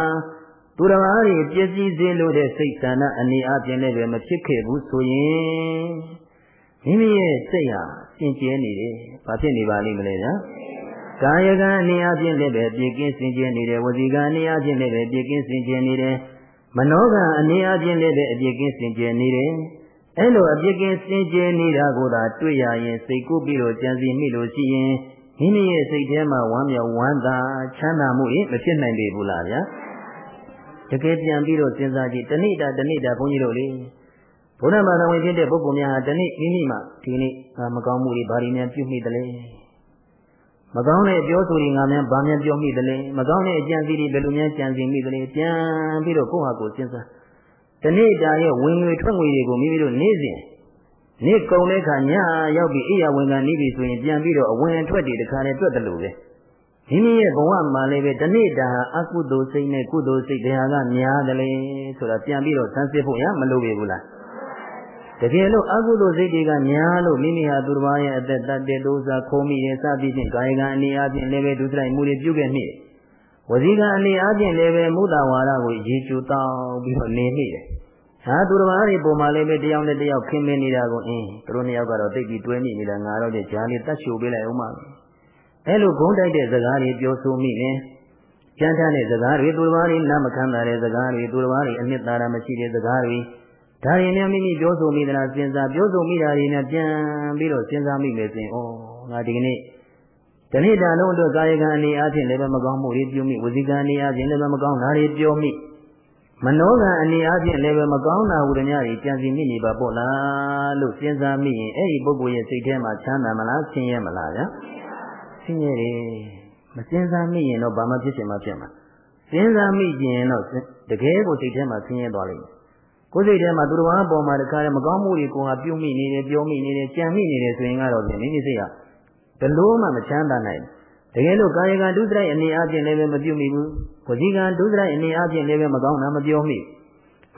သူတော်ဘာတွေပြည့်စည်စေလို့တဲ့စိတ်ဆန္ဒအနေအချင်းလည်းပဲမဖြစ်ခဲ့ဘူးဆိုရင်မိမိရဲ့စိတ်ဟာစင်ကြဲနေတယ်။ဘာဖြစ်နေပါလိမ့်မလဲဗျာ။ ကာယကံအနေအချင်းလည်းပဲပြည့်ကင်းစင်ကြဲနေတယ်။ဝစီကံအနေအချင်းလည်းပဲပြည့်ကင်းစင်ကြဲနေတယ်။မနောကံအနေအချင်းလည်းပဲအပြည့်ကင်းစင်ကြဲနေတယ်။အဲလိုအပြည့်ကင်းစင်ကြဲနေတာကိုသာတွေ့ရရင်စိတ်ကူးပြီးတော့ကြံစီမိလို့ရှိရင်မိမိရဲ့စိတ်ထဲမှာဝမ်းမြောက်ဝမ်းသာချမ်းသာမှုရင်မဖြစ်နိုင်ပေဘူးလားဗျာ။တကယ်ပြန်ပြီးတော့စဉ်းစားကြည့်တဏိတာတဏိတာဘုန်းကြီးတို့လေဘုရားဘာသာဝင်ဖြစ်တဲ့ပုဂ္ဂိုလ်များဟာတဏိမိမိမှာဒီနေ့မကောင်းမှုတွေဘာတွေများပြုမိတယ်လဲ မကောင်းတဲ့အပြောဆိုတွေငါများဘာများပြောမိတယ်လဲမကောင်းတဲ့အကြံစီတွေဘယ်လိုများကြံစီမိတယ်လဲပြန်ပြီးတော့ကိုယ့်ဟာကိုယ်စဉ်းစားတဏိတာရဲ့ဝင်ငွေထွက်ငွေတွေကိုမိမိတို့နေ့စဉ်နေ့ကုံတဲ့ခါညရောက်ပြီးအိယာဝင်ကန်နေပြီဆိုရင်ပြန်ပြီးတော့အဝင်အထွက်တွေတခါနဲ့တွက်တယ်လို့ပဲမိမိရဲ့ဘဝမှာလည်းပဲတနေ့တာအကုသိုလ်စိတ်နဲ့ကုသိုလ်စိတ်တရားကများတယ်လေဆိုတာပြန်ပြီးတော့ဆန်းစစ်ဖို့ရမလိုပေဘူးလား တကယ်လို့အကုသိုလ်စိတ်တွေကများလို့မိမိဟာသူတစ်ပါးရဲ့အသက်တတ်တဲ့ဒုစရခုံမိရဲ့စသည်ဖြင့်ကာယကံအနေအချင်းလည်းပဲဒုစရိုက်မှုတွေပြုခဲ့မိဝစီကံအနေအချင်းလည်းပဲမုဒ္ဒဝါဒကိုရေချိုတောင်းပြီးတော့နေမိတယ်ဟာသူတစ်ပါးတွေပုံမှန်လေးပဲတယောက်နဲ့တယောက်ခင်မင်းနေတာကိုအင်းသူတို့နှစ်ယောက်ကတော့တိတ်ပြီးတွဲမိနေတာငါတော့ကြာလေးတတ်ချိုပေးလိုက်အောင်ပါအဲလိုဂုံးတိုက်တဲ့စကားတွေပြောဆိုမိရင်ကြမ်းတမ်းတဲ့စကားတွေသူတစ်ပါးတွေနားမခံတာတဲ့စကားတွေသူတစ်ပါးတွေအနှစ်သာရမရှိတဲ့စကားတွေ ဒါတွေနဲ့မိမိပြောဆိုမိသလားစဉ်းစားပြောဆိုမိတာတွေနဲ့ပြန်ပြီးတော့စဉ်းစားမိမယ်ဆိုရင်ဩငါဒီကနေ့ဒီနေ့တာလုံးအတွက်ကာယကံအနေအချင်းလည်းပဲမကောင်းမှုတွေပြုမိဝစီကံအနေအချင်းလည်းပဲမကောင်းတာတွေပြောမိမနောကံအနေအချင်းလည်းပဲမကောင်းတာဟူသည်များတွေကြံစီမိနေပါပေါ့လားလို့စဉ်းစားမိရင်အဲ့ဒီပုဂ္ဂိုလ်ရဲ့စိတ်ထဲမှာချမ်းသာမလားဆင်းရဲမလားဗျာဆင်းရဲတယ်မစဉ်းစားမိရင်တော့ဘာမှဖြစ်ချင်မှဖြစ်မှာစဉ်းစားမိရင်တော့တကယ်ကိုစိတ်ထဲမှာဆင်းရဲသွားလိမ့်မယ် ကိုယ်စိတ်ထဲမှာသူတော်ဘာပေါ်မှာတခါတည်းမကောင်းမှုတွေကိုဟာပြုံးမိနေတယ်ပြောမိနေတယ်ကြံမိနေတယ်ဆိုရင်ကတော့မိမိစိတ်ကဘလို့မှမချမ်းသာနိုင်တကယ်လို့ကာယကံဒုစရိုက်အနေအချင်းလည်းပဲမပြုမိဘူးဝစီကံဒုစရိုက်အနေအချင်းလည်းပဲမကောင်းတာမပြောမိ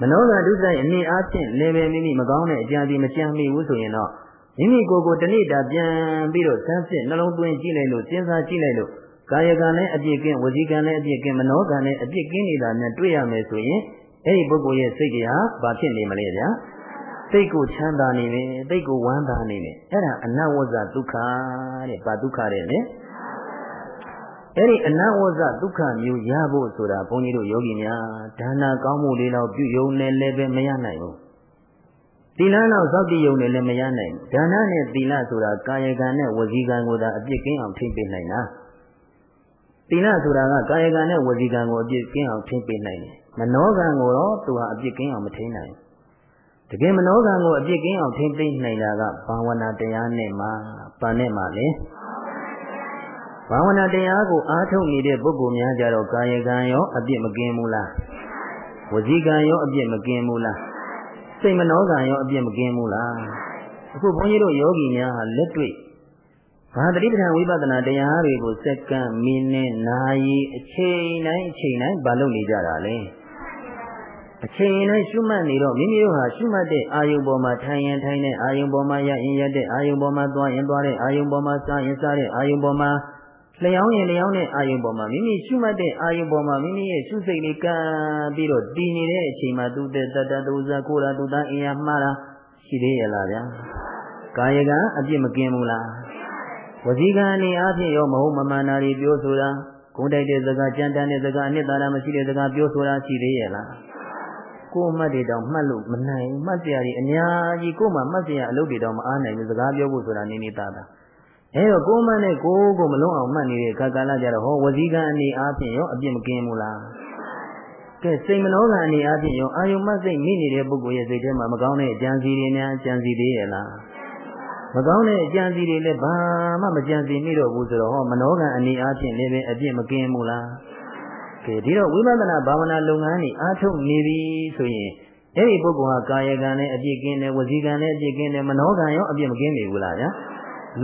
မနောကဒုစရိုက်အနေအချင်းလည်းပဲမိမိမကောင်းတဲ့အကြံစီမကြံမိဘူးဆိုရင်တော့မိမိကိုယ်ကိုတဏိတာပြန်ပြီးတော့ဆန်းစစ်နှလုံးသွင်းကြည့်လိုက်လို့စဉ်းစားကြည့်လိုက်လို့ကာယကံနဲ့အပြစ်ကင်းဝစီကံနဲ့အပြစ်ကင်းမနောကံနဲ့အပြစ်ကင်းနေတာနဲ့တွေ့ရမယ်ဆိုရင် အဲ့ဒီပုဂ္ဂိုလ်ရဲ့စိတ်ကဘာဖြစ်နေမလဲဗျာစိတ်ကိုချမ်းသာနေတယ်စိတ်ကိုဝမ်းသာနေတယ်အဲ့ဒါအနဝဇ္ဇဒုက္ခတဲ့ဘာဒုက္ခတဲ့လဲအဲ့ဒီအနဝဇ္ဇဒုက္ခမျိုးရဖို့ဆိုတာဘုန်းကြီးတို့ယောဂီများဒါနာကောင်းမှုလေးတော့ပြုယုံနဲ့လည်းပဲမရနိုင်ဘူးသီလတော့သောက်တည်ယုံနဲ့လည်းမရနိုင်ဘူးဒါနနဲ့သီလဆိုတာကာယကံနဲ့ဝစီကံကိုသာအပြစ်ကင်းအောင်ထိမ့်ပေးနိုင်တာသီလဆိုတာကကာယကံနဲ့ဝစီကံကိုအပြစ်ကင်းအောင်ထိမ့်ပေးနိုင်တယ် မနောကံကိုတော့သူဟာအပြစ်ကင်းအောင်မထိနိုင်တကယ်မနောကံကိုအပြစ်ကင်းအောင်ထိမ့်သိမ့်နိုင်တာကဘာဝနာတရားနဲ့မှပန်နဲ့မှလေဘာဝနာတရားကိုအားထုတ်နေတဲ့ပုဂ္ဂိုလ်များကြတော့ကာယကံရောအပြစ်မကင်းဘူးလားဝစီကံရောအပြစ်မကင်းဘူးလားစိတ်မနောကံရောအပြစ်မကင်းဘူးလားအခုဘုန်းကြီးတို့ယောဂီများဟာလက်တွေ့ဘာတိပဋ္ဌာန်ဝိပဿနာတရားတွေကိုစက္ကန့်မိနစ်နာရီအချိန်တိုင်းအချိန်တိုင်းမလုပ်နေကြတာလေ အချိန်တိုင်းရှုမှတ်နေတော့မိမိတို့ဟာရှုမှတ်တဲ့အာယုံပေါ်မှာထိုင်ရင်ထိုင်တဲ့အာယုံပေါ်မှာရရင်ရတဲ့အာယုံပေါ်မှာသွားရင်သွားတဲ့အာယုံပေါ်မှာစားရင်စားတဲ့အာယုံပေါ်မှာလျောင်းရင်လျောင်းတဲ့အာယုံပေါ်မှာမိမိရှုမှတ်တဲ့အာယုံပေါ်မှာမိမိရဲ့ရှုစိတ်လေးကံပြီးတော့တည်နေတဲ့အချိန်မှာသူတဲ့တတတူဇာကိုရာသူသားအင်အားမှားတာရှိသေးရဲ့လားဗျာကာယကအပြစ်မကင်းဘူးလားဝစီကံအနေအချင်းရောမဟုတ်မမှန်တာတွေပြောဆိုတာဂုံးတိုက်တဲ့စကားကြမ်းတမ်းတဲ့စကားအနှစ်သာရမရှိတဲ့စကားပြောဆိုတာရှိသေးရဲ့လား ကိုယ်မှတ်တွေတောင်မှတ်လို့မနိုင်မှတ်စရာတွေအများကြီးကိုယ်မှမှတ်စရာအလုပ်တွေတောင်မအားနိုင်ဘူးစကားပြောဖို့ဆိုတာနေနေတာတာအဲတော့ကိုယ်မှနဲ့ကိုယ်ကိုမလုံးအောင်မှတ်နေတဲ့ခါကာလကြတော့ဟောဝစီကံအနေအားဖြင့်ရောအပြစ်မကင်းဘူးလားကဲစိတ်မနှောကံအနေအားဖြင့်ရောအာယုံမှတ်စိတ်မိနေတဲ့ပုဂ္ဂိုလ်ရဲ့စိတ်ထဲမှာမကောင်းတဲ့အကြံစီတွေများကြံစီသေးရဲ့လားမကောင်းတဲ့အကြံစီတွေလည်းဘာမှမကြံစီမိတော့ဘူးဆိုတော့ဟောမနောကံအနေအားဖြင့်လည်းပဲအပြစ်မကင်းဘူးလား ကဲဒီတော့ဝိပဿနာဘာဝနာလုပ်ငန်းတွေအားထုတ်နေပြီဆိုရင်အဲ့ဒီပုဂ္ဂိုလ်ဟာကာယကံနဲ့အပြစ်ကင်းတယ်ဝစီကံနဲ့အပြစ်ကင်းတယ်မနောကံရောအပြစ်မကင်းနေဘူးလားဗျာ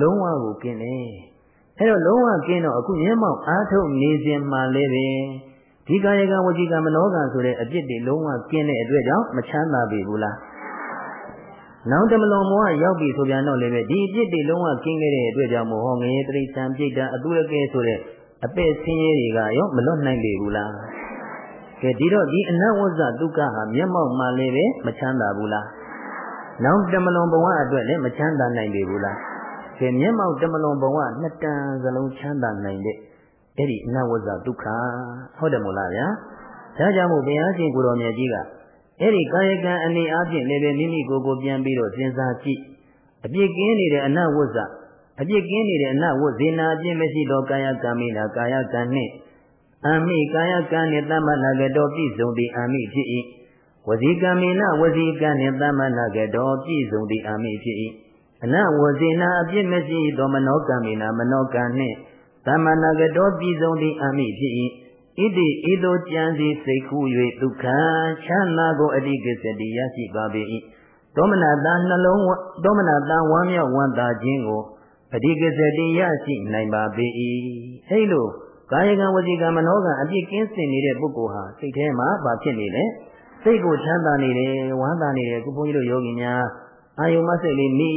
လုံးဝကိုကင်းတယ်အဲ့တော့လုံးဝကင်းတော့အခုမျက်မှောက်အားထုတ်နေစဉ်မှလည်းပဲဒီကာယကံဝစီကံမနောကံဆိုတဲ့အပြစ်တွေလုံးဝကင်းတဲ့အတွက်ကြောင့်မချမ်းသာပြီဘူးလားနောက်တမလွန်ဘဝရောက်ပြီဆိုပြန်တော့လည်းပဲဒီအပြစ်တွေလုံးဝကင်းခဲ့တဲ့အတွက်ကြောင့်မို့ဟောငရေတိရစ္ဆာန်ပြိတ္တာအတုရကဲဆိုတဲ့ အပည့်ဆင်းရဲတွေကရောမလွတ်နိုင်ပြီဘူးလားကကဲဒီတော့ဒီအနဝဇ္ဇဒုက္ခဟာမျက်မှောက်မှလည်းပဲမချမ်းသာဘူးလားနောက်တမလွန်ဘဝအတွက်လည်းမချမ်းသာနိုင်ပေဘူးလားကဲမျက်မှောက်တမလွန်ဘဝနှစ်တန်စလုံးချမ်းသာနိုင်တဲ့အဲ့ဒီအနဝဇ္ဇဒုက္ခဟုတ်တယ်မို့လားဗျာဒါကြောင့်မို့ဘုရားရှင်ကိုတော်မြတ်ကြီးကအဲ့ဒီကာယကံအနေအချင်းလည်းပဲမိမိကိုယ်ကိုပြန်ပြီးတော့စဉ်းစားကြည့်အပြစ်ကင်းနေတဲ့အနဝဇ္ဇ အပြစ်ကင်းနေတဲ့အနဝဇ္ဇေနာအပြစ်မရှိတော့ကာယကံမိနာကာယကံနှင့်အမိကာယကံနှင့်သမ္မနာကတော်ပြည့်စုံသည့်အမိဖြစ်၏ဝစီကံမိနဝစီကံနှင့်သမ္မနာကတော်ပြည့်စုံသည့်အမိဖြစ်၏အနဝဇေနာအပြစ်မရှိသောမနောကံမိနာမနောကံနှင့်သမ္မနာကတော်ပြည့်စုံသည့်အမိဖြစ်၏ဣတိဤသို့ကြံစီစိတ်ခု၍ဒုက္ခချမ်းသာကိုအတိကစ္စတိရရှိပါပေ၏သောမနာတနှလုံးသောမနာတဝမ်းမြောက်ဝမ်းသာခြင်းကို အတိကစ္စတိရရှိနိုင်ပါပေ၏အဲလိုကာယကံဝစီကံမနောကံအပြစ်ကင်းစင်နေတဲ့ပုဂ္ဂိုလ်ဟာစိတ်ထဲမှာဘာဖြစ်နေလဲစိတ်ကိုချမ်းသာနေတယ်ဝမ်းသာနေတယ်ခုဘုန်းကြီးတို့ယောဂီများအာယုမစိတ်လေးမိ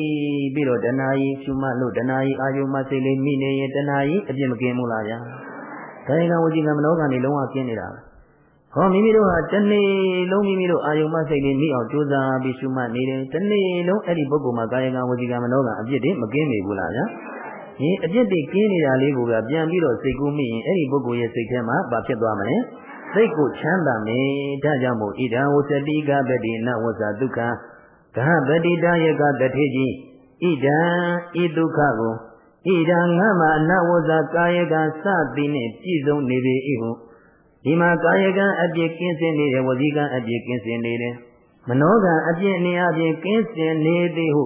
ပြီးတော့တဏှာကြီးရှုမှတ်လို့တဏှာကြီးအာယုမစိတ်လေးမိနေရင်တဏှာကြီးအပြစ်မကင်းဘူးလားဗျာကာယကံဝစီကံမနောကံတွေလုံးဝကင်းနေတာ ဟောမိမိတို့ဟာတနေ့လုံးမိမိတို့အာယုမစိတ်လေးမိအောင်ကြိုးစားပြီးရှုမှတ်နေတယ်တနေ့လုံးအဲ့ဒီပုဂ္ဂိုလ်မှာကာယကံဝစီကံမနောကံအပြစ်တွေမကင်းနေဘူးလားဗျာဒီအပြစ်တွေကင်းနေတာလေးကိုကပြန်ပြီးတော့စိတ်ကူးမိရင်အဲ့ဒီပုဂ္ဂိုလ်ရဲ့စိတ်ထဲမှာဘာဖြစ်သွားမလဲစိတ်ကိုချမ်းသာမယ်ဒါကြောင့်မို့ဣဒံဝစတိကပတိနဝဇဒုက္ခဂဟပတိတယကတထေကြီးဣဒံဤဒုက္ခကိုဣဒံငါမအနဝဇကာယကစသည်နှင့်ပြည့်စုံနေပေ၏ဟု ဒီမှာကာယကံအပြစ်ကင်းစင်နေတယ်ဝစီကံအပြစ်ကင်းစင်နေတယ်မနောကံအပြစ်အနေအချင်းကင်းစင်နေသည်ဟု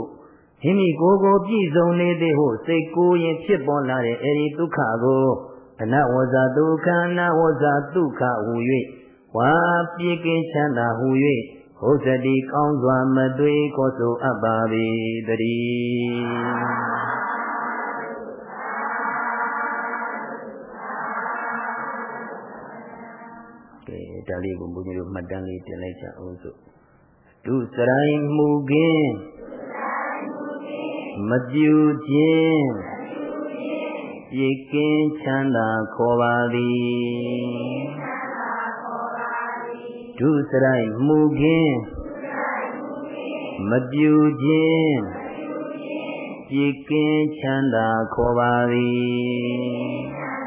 မိမိကိုယ်ကိုပြည့်စုံနေသည်ဟုစိတ်ကိုယ်ရင်ဖြစ်ပေါ်လာတဲ့အဲဒီဒုက္ခကိုအနဝဇဒုက္ခအနဝဇဒုက္ခဟူ၍ဝါပြေကင်းချမ်းသာဟူ၍ဟုတ်စတိကောင်းစွာမသွေခေါ်ဆိုအပ်ပါ၏တည်း ဒါလေးကိုဘုန်းကြီးတို့မှတ်တမ်းလေးတင်လိုက်ကြအောင်စို့ဒုစရိုင်းမူကင်းမပြူခြင်းပြေကင်းချမ်းသာခေါ်ပါသည်ဒုစရိုက်မူကင်းမပြူခြင်းပြေကင်းချမ်းသာခေါ်ပါသည်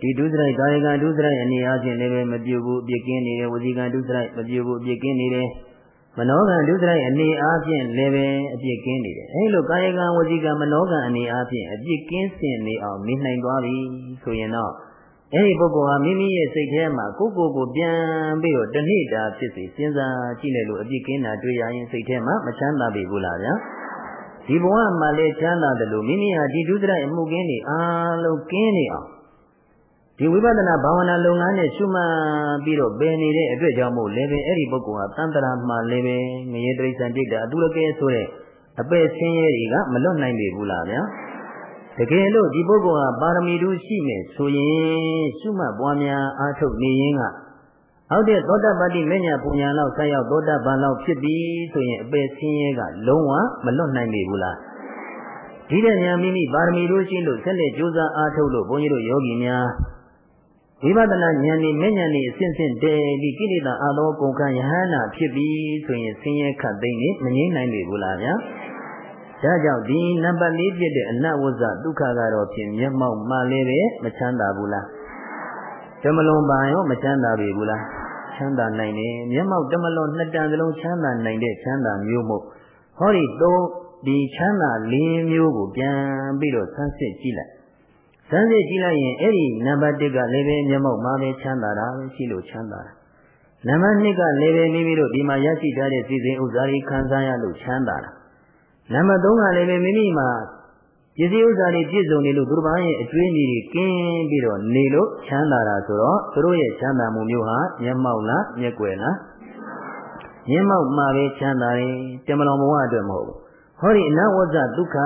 ဒီဒုစရိုက်ကာယကဒုစရိုက်အနေအချင်းလည်းပဲမပြုတ်ဘူးအပြစ်ကင်းနေတယ်ဝစီကဒုစရိုက်မပြုတ်ဘူးအပြစ်ကင်းနေတယ်မနောကဒုစရိုက်အနေအချင်းလည်းပဲအပြစ်ကင်းနေတယ်အဲလိုကာယကဝစီကမနောကအနေအချင်းအပြစ်ကင်းစင်နေအောင်နေနိုင်သွားပြီဆိုရင်တော့အဲဒီပုဂ္ဂိုလ်ဟာမိမိရဲ့စိတ်ထဲမှာကိုယ့်ကိုယ်ကိုပြန်ပြီးတော့တဏှိတာဖြစ်စေစဉ်းစားကြည့်လိုက်လို့အပြစ်ကင်းတာတွေ့ရရင်စိတ်ထဲမှာမချမ်းသာပြီဘူးလားဗျာဒီဘဝမှာလည်းချမ်းသာတယ်လို့မိမိဟာဒီဒုစရိုက်အမှုကင်းနေအားလုံးကင်းနေအောင် ဒီဝိပဿနာဘာဝနာလုပ်ငန်းနဲ့ရှုမှတ်ပြီးတော့ပင်နေတဲ့အတွက်ကြောင့်မို့လည်းပဲအဲ့ဒီပုဂ္ဂိုလ်ဟာတန်တရာမှလည်းပဲငရေတိရစ္ဆာန်တိတ်တာအတူလကဲဆိုတဲ့အပယ်ဆင်းရဲတွေကမလွတ်နိုင်ပြီဘူးလားဗျာတကယ်လို့ဒီပုဂ္ဂိုလ်ဟာပါရမီတို့ရှိမယ်ဆိုရင်ရှုမှတ်ပွားများအားထုတ်နေရင်ကအောက်တဲ့သောတပတ္တိမညာပူညာလောက်ဆက်ရောက်သောတပန်လောက်ဖြစ်ပြီဆိုရင်အပယ်ဆင်းရဲကလုံးဝမလွတ်နိုင်ပြီဘူးလားဒီတဲ့ညာမိမိပါရမီတို့ရှိလို့ဆက်လက်ကြိုးစားအားထုတ်လို့ဘုန်းကြီးတို့ယောဂီများ ဝိပဿနာဉာဏ်นี่မဲ့ဉာဏ်นี่အစဉ်စဉ်တည်းဒီကိလေသာအသောကုန်ခံယဟန္တာဖြစ်ပြီးဆိုရင်ဆင်းရဲခတ်သိမ့်နေမငြိမ့်နိုင်ပြီဘူးလားဗျာဒါကြောင့်ဒီနံပါတ်၄ဖြစ်တဲ့အနဝဇ္ဇဒုက္ခကတော့ဖြင့်မျက်မှောက်မှလည်းပဲမချမ်းသာဘူးလားဓမ္မလွန်ပါရောမချမ်းသာပြီဘူးလားချမ်းသာနိုင်တယ်မျက်မှောက်ဓမ္မလွန်နှစ်တန်စလုံးချမ်းသာနိုင်တဲ့ချမ်းသာမျိုးမို့ဟောဒီတော့ဒီချမ်းသာ၄မျိုးကိုပြန်ပြီးတော့ဆန်းစစ်ကြည့်လိုက် စမ်းစစ်ကြည့်လိုက်ရင်အဲ့ဒီနံပါတ်1ကလည်းပဲမျက်မှောက်မှာပဲချမ်းသာတာပဲရှိလို့ချမ်းသာတာနံပါတ်2ကလည်းပဲမိမိတို့ဒီမှာရရှိထားတဲ့စီစဉ်ဥစ္စာတွေခံစားရလို့ချမ်းသာတာနံပါတ်3ကလည်းပဲမိမိမှာပစ္စည်းဥစ္စာတွေပြည့်စုံနေလို့သူတစ်ပါးရဲ့အကျွေးအမီတွေကင်းပြီးတော့နေလို့ချမ်းသာတာဆိုတော့သူတို့ရဲ့ချမ်းသာမှုမျိုးဟာမျက်မှောက်လားမျက်ွယ်လားမျက်မှောက်မှာပဲချမ်းသာတယ်တမလွန်ဘဝအတွက်မဟုတ်ဘူး ဟောဒီအနဝဇ္ဇဒုက္ခ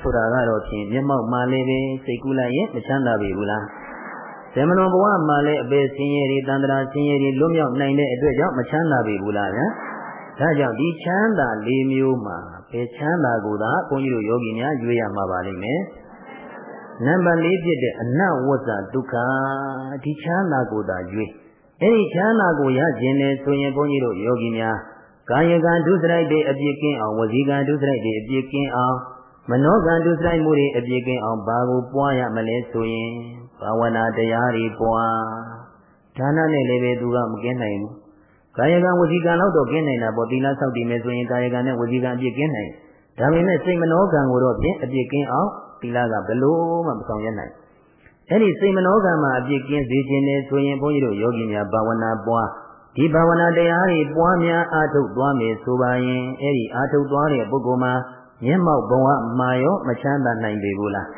ဆိုတာကတော့ဖြင့်မျက်မှောက်မှလည်းပဲစိတ်ကူးလိုက်ရင်မချမ်းသာပြီဘူးလားဇေမလွန်ဘဝမှာလည်းအပေဆင်းရဲတွေတန်ត្រာဆင်းရဲတွေလွတ်မြောက်နိုင်တဲ့အတွက်ကြောင့်မချမ်းသာပြီဘူးလားဗျာဒါကြောင့်ဒီချမ်းသာ၄မျိုးမှာဘယ်ချမ်းသာကိုသာဘုန်းကြီးတို့ယောဂီများရွေးရမှာပါလိမ့်မယ်နံပါတ်၄ဖြစ်တဲ့အနဝဇ္ဇဒုက္ခဒီချမ်းသာကိုသာရွေးအဲ့ဒီချမ်းသာကိုရခြင်းနဲ့ဆိုရင်ဘုန်းကြီးတို့ယောဂီများ ကာယကံဒုစရိုက်တွေအပြစ်ကင်းအောင်ဝစီကံဒုစရိုက်တွေအပြစ်ကင်းအောင်မနောကံဒုစရိုက်မှုတွေအပြစ်ကင်းအောင်ဘာကိုပွားရမလဲဆိုရင်ဘာဝနာတရားတွေပွားဒါနနဲ့လည်းပဲသူကမကင်းနိုင်ဘူးကာယကံဝစီကံတော့ကင်းနိုင်တာပေါ့သီလဆောက်တည်မယ်ဆိုရင်ကာယကံနဲ့ဝစီကံအပြစ်ကင်းနိုင်ဒါပေမဲ့စိတ်မနောကံကိုတော့ဖြင့်အပြစ်ကင်းအောင်သီလကဘလို့မှမဆောင်ရနိုင်အဲ့ဒီစိတ်မနောကံမှာအပြစ်ကင်းစေခြင်းနဲ့ဆိုရင်ဘုန်းကြီးတို့ယောဂီများဘာဝနာပွား ဒီဘာဝနာတရားတွေပွားများအားထုတ်သွားမယ်ဆိုပါရင်အဲ့ဒီအားထုတ်သွားတဲ့ပုဂ္ဂိုလ်မှာမျက်မှောက်ဘဝမှာရောမချမ်းသာနိုင်ပေဘူးလား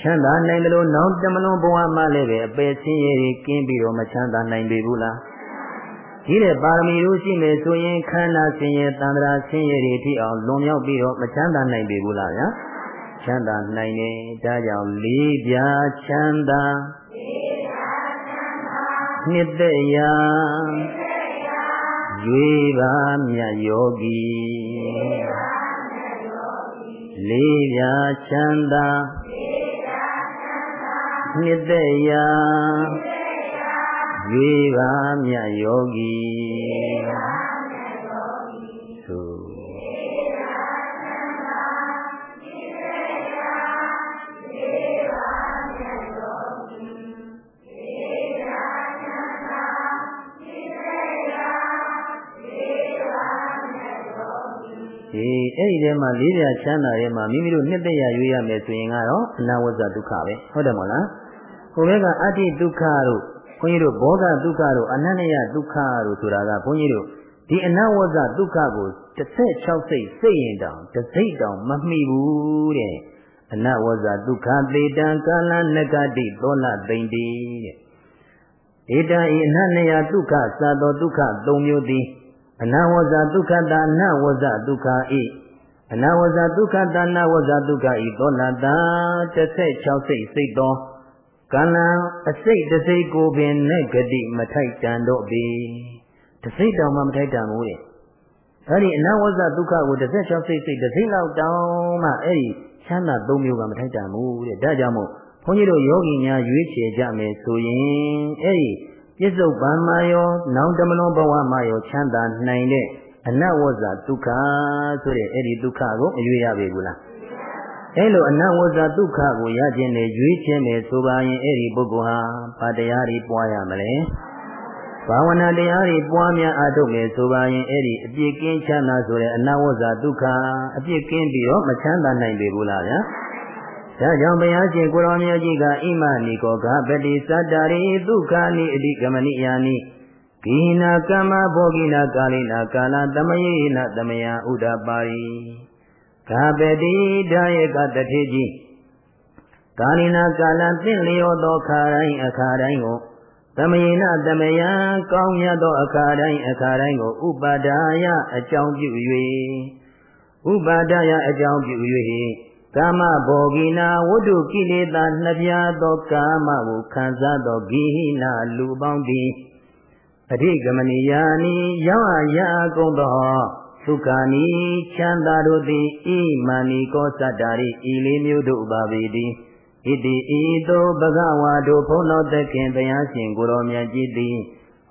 ချမ်းသာနိုင်တယ်လို့နောက်တမလွန်ဘဝမှာလည်းပဲအပယ်ဆင်းရဲတွေကင်းပြီးတော့မချမ်းသာနိုင်ပေဘူးလားဒီတဲ့ပါရမီတို့ရှိမယ်ဆိုရင်ခန္ဓာဆင်းရဲတန်ត្រာဆင်းရဲတွေထိအောင်လွန်မြောက်ပြီးတော့မချမ်းသာနိုင်ပေဘူးလားဗျာချမ်းသာနိုင်တယ်ဒါကြောင့်လေးပြားချမ်းသာလေးပြားချမ်းသာ နှစ်သက်ရာရွေပါမြတ်ယောဂီလေးပြားချမ်းသာနှစ်သက်ရာရွေပါမြတ်ယောဂီ အဲ့ဒီထဲမှာလေးပြချမ်းသာထဲမှာမိမိတို့နှစ်သက်ရရွေးရမယ်ဆိုရင်ကတော့အနာဝဇ္ဇဒုက္ခပဲဟုတ်တယ်မဟုတ်လားကိုယ်ဘက်ကအတ္တိဒုက္ခတို့ဘုန်းကြီးတို့ဘောဂဒုက္ခတို့အနန္တယဒုက္ခတို့ဆိုတာကဘုန်းကြီးတို့ဒီအနဝဇ္ဇဒုက္ခကို16စိတ်စိတ်ရင်တောင်တစိတ်တောင်မမှီဘူးတဲ့အနဝဇ္ဇဒုက္ခသေတံကာလနဂတိသောလသိမ့်တိတဲ့ဧတံဤအနန္တယဒုက္ခသာသောဒုက္ခ၃မျိုးသည်အနာဝဇဒုက္ခတာအနာဝဇဒုက္ခဤ အနာဝဇဒုက္ခတာအနာဝဇဒုက္ခဤသောနာတာ16စိတ်စိတ်သောကလံအစိတ်တစိတ်ကိုပင်နဲ့ဂတိမထိုက်တန်တော့ပေတစိတ်တောင်မှမထိုက်တန်ဘူးတဲ့အဲ့ဒီအနာဝဇဒုက္ခကို16စိတ်စိတ်တစိတ်လောက်တောင်မှအဲ့ဒီချမ်းသာ၃မျိုးကမထိုက်တန်ဘူးတဲ့ဒါကြောင့်မို့ဘုန်းကြီးတို့ယောဂီများရွေးချယ်ကြမယ်ဆိုရင်အဲ့ဒီပြစ္ဆုတ်ပံမှာရော နောင်တမလွန်ဘဝမှာရောချမ်းသာနိုင်တဲ့ အနဝဇ္ဇဒုက္ခဆိုတဲ့အဲ့ဒီဒုက္ခကိုမရွေးရပေဘူးလားအဲ့လိုအနဝဇ္ဇဒုက္ခကိုရခြင်းနဲ့ရွေးခြင်းနဲ့ဆိုပါရင်အဲ့ဒီပုဂ္ဂိုလ်ဟာဘာတရားတွေပွားရမလဲဘာဝနာတရားတွေပွားများအားထုတ်မယ်ဆိုပါရင်အဲ့ဒီအပြစ်ကင်းချမ်းသာဆိုတဲ့အနဝဇ္ဇဒုက္ခအပြစ်ကင်းပြီးတော့မချမ်းသာနိုင်ပေဘူးလားဗျာဒါကြောင့်ဘုရားရှင်ကိုရောင်မြတ်ကြီးကဣမနိကောကပတိသတ္တရိဒုက္ခနိအဓိကမနိယာနိ ဂိနာကမ္မဘောဂိနာကာလိနာကာလသမယေနသမယဥဒ္ဒပါရိကာပတိဒါယကတထေကြီးကာလိနာကာလသင့်လျောသောခါတိုင်းအခါတိုင်းကိုသမယေနသမယကောင်းမြတ်သောအခါတိုင်းအခါတိုင်းကိုဥပါဒါယအကြောင်းပြု၍ဥပါဒါယအကြောင်းပြု၍ကာမဘောဂိနာဝတ္ထုကိလေသာနှပြသောကာမကိုခံစားသောဂိဟိနာလူပေါင်းသည် အဓိကမနိယာနိရောက်အရာကုန်သောဒုက္ခနိချမ်းသာတို့သည်ဣမာနိကောသတ္တာရိဤလေးမျိုးတို့ပါပေသည်ဣတိဤသို့ဘဂဝါတို့ဘုန်းတော်သခင်တရားရှင်ကိုရောမြတ်ကြီးသည်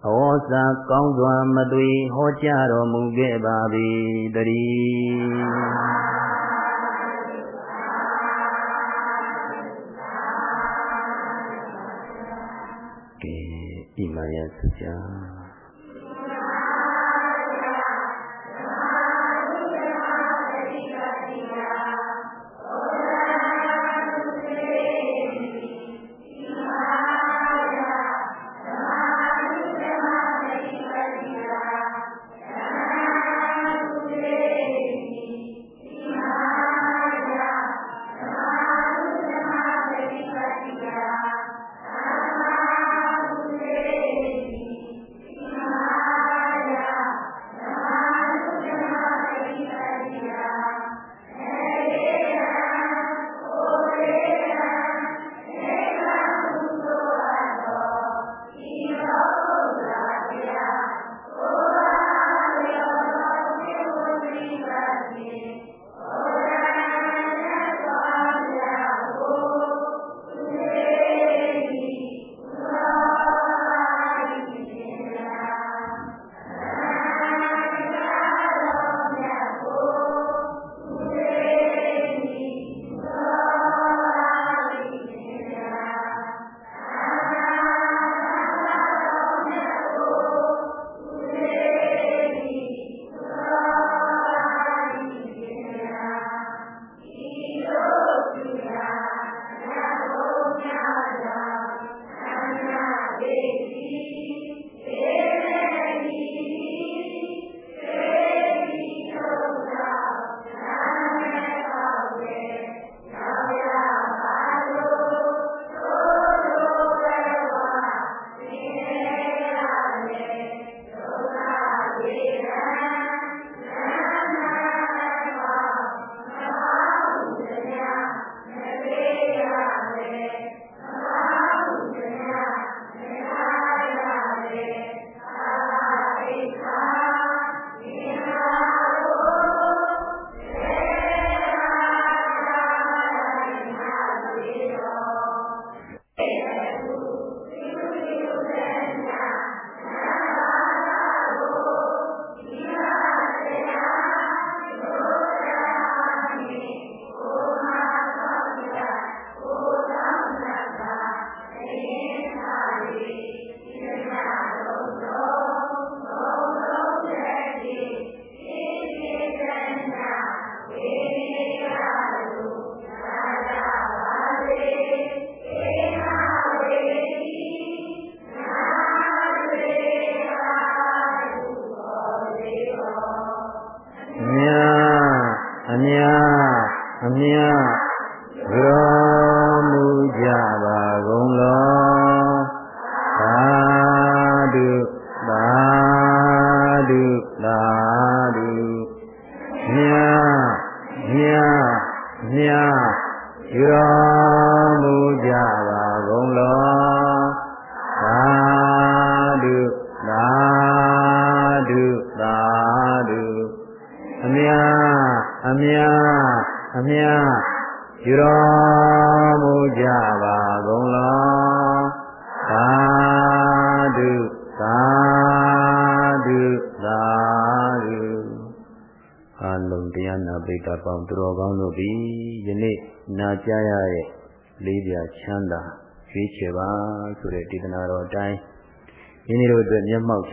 အဝေါစာကောင်းစွာမသွေဟောကြားတော်မူခဲ့ပါ၏တည်း ဣမာယသုကြာ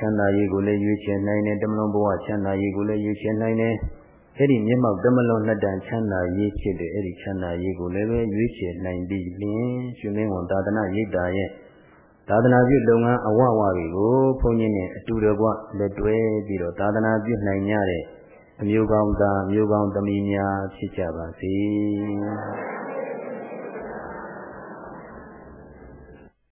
ချမ်းသာရေးကိုလည်းရွေးချယ်နိုင်တယ်တမလုံးဘဝချမ်းသာရေးကိုလည်းရွေးချယ်နိုင်တယ်အဲ့ဒီမျက်မှောက်တမလုံးနှစ်တန်ချမ်းသာရေးဖြစ်တဲ့အဲ့ဒီချမ်းသာရေးကိုလည်းပဲရွေးချယ်နိုင်ပြီးလင်းရှင်မင်းဝန်သာသနာရိပ်တာရဲ့သာသနာပြုလုပ်ငန်းအဝဝတွေကိုဘုန်းကြီးနဲ့အတူတကွလက်တွဲပြီးတော့သာသနာပြုနိုင်ကြတဲ့အမျိုးကောင်းသားမျိုးကောင်းသမီးများဖြစ်ကြပါစေ။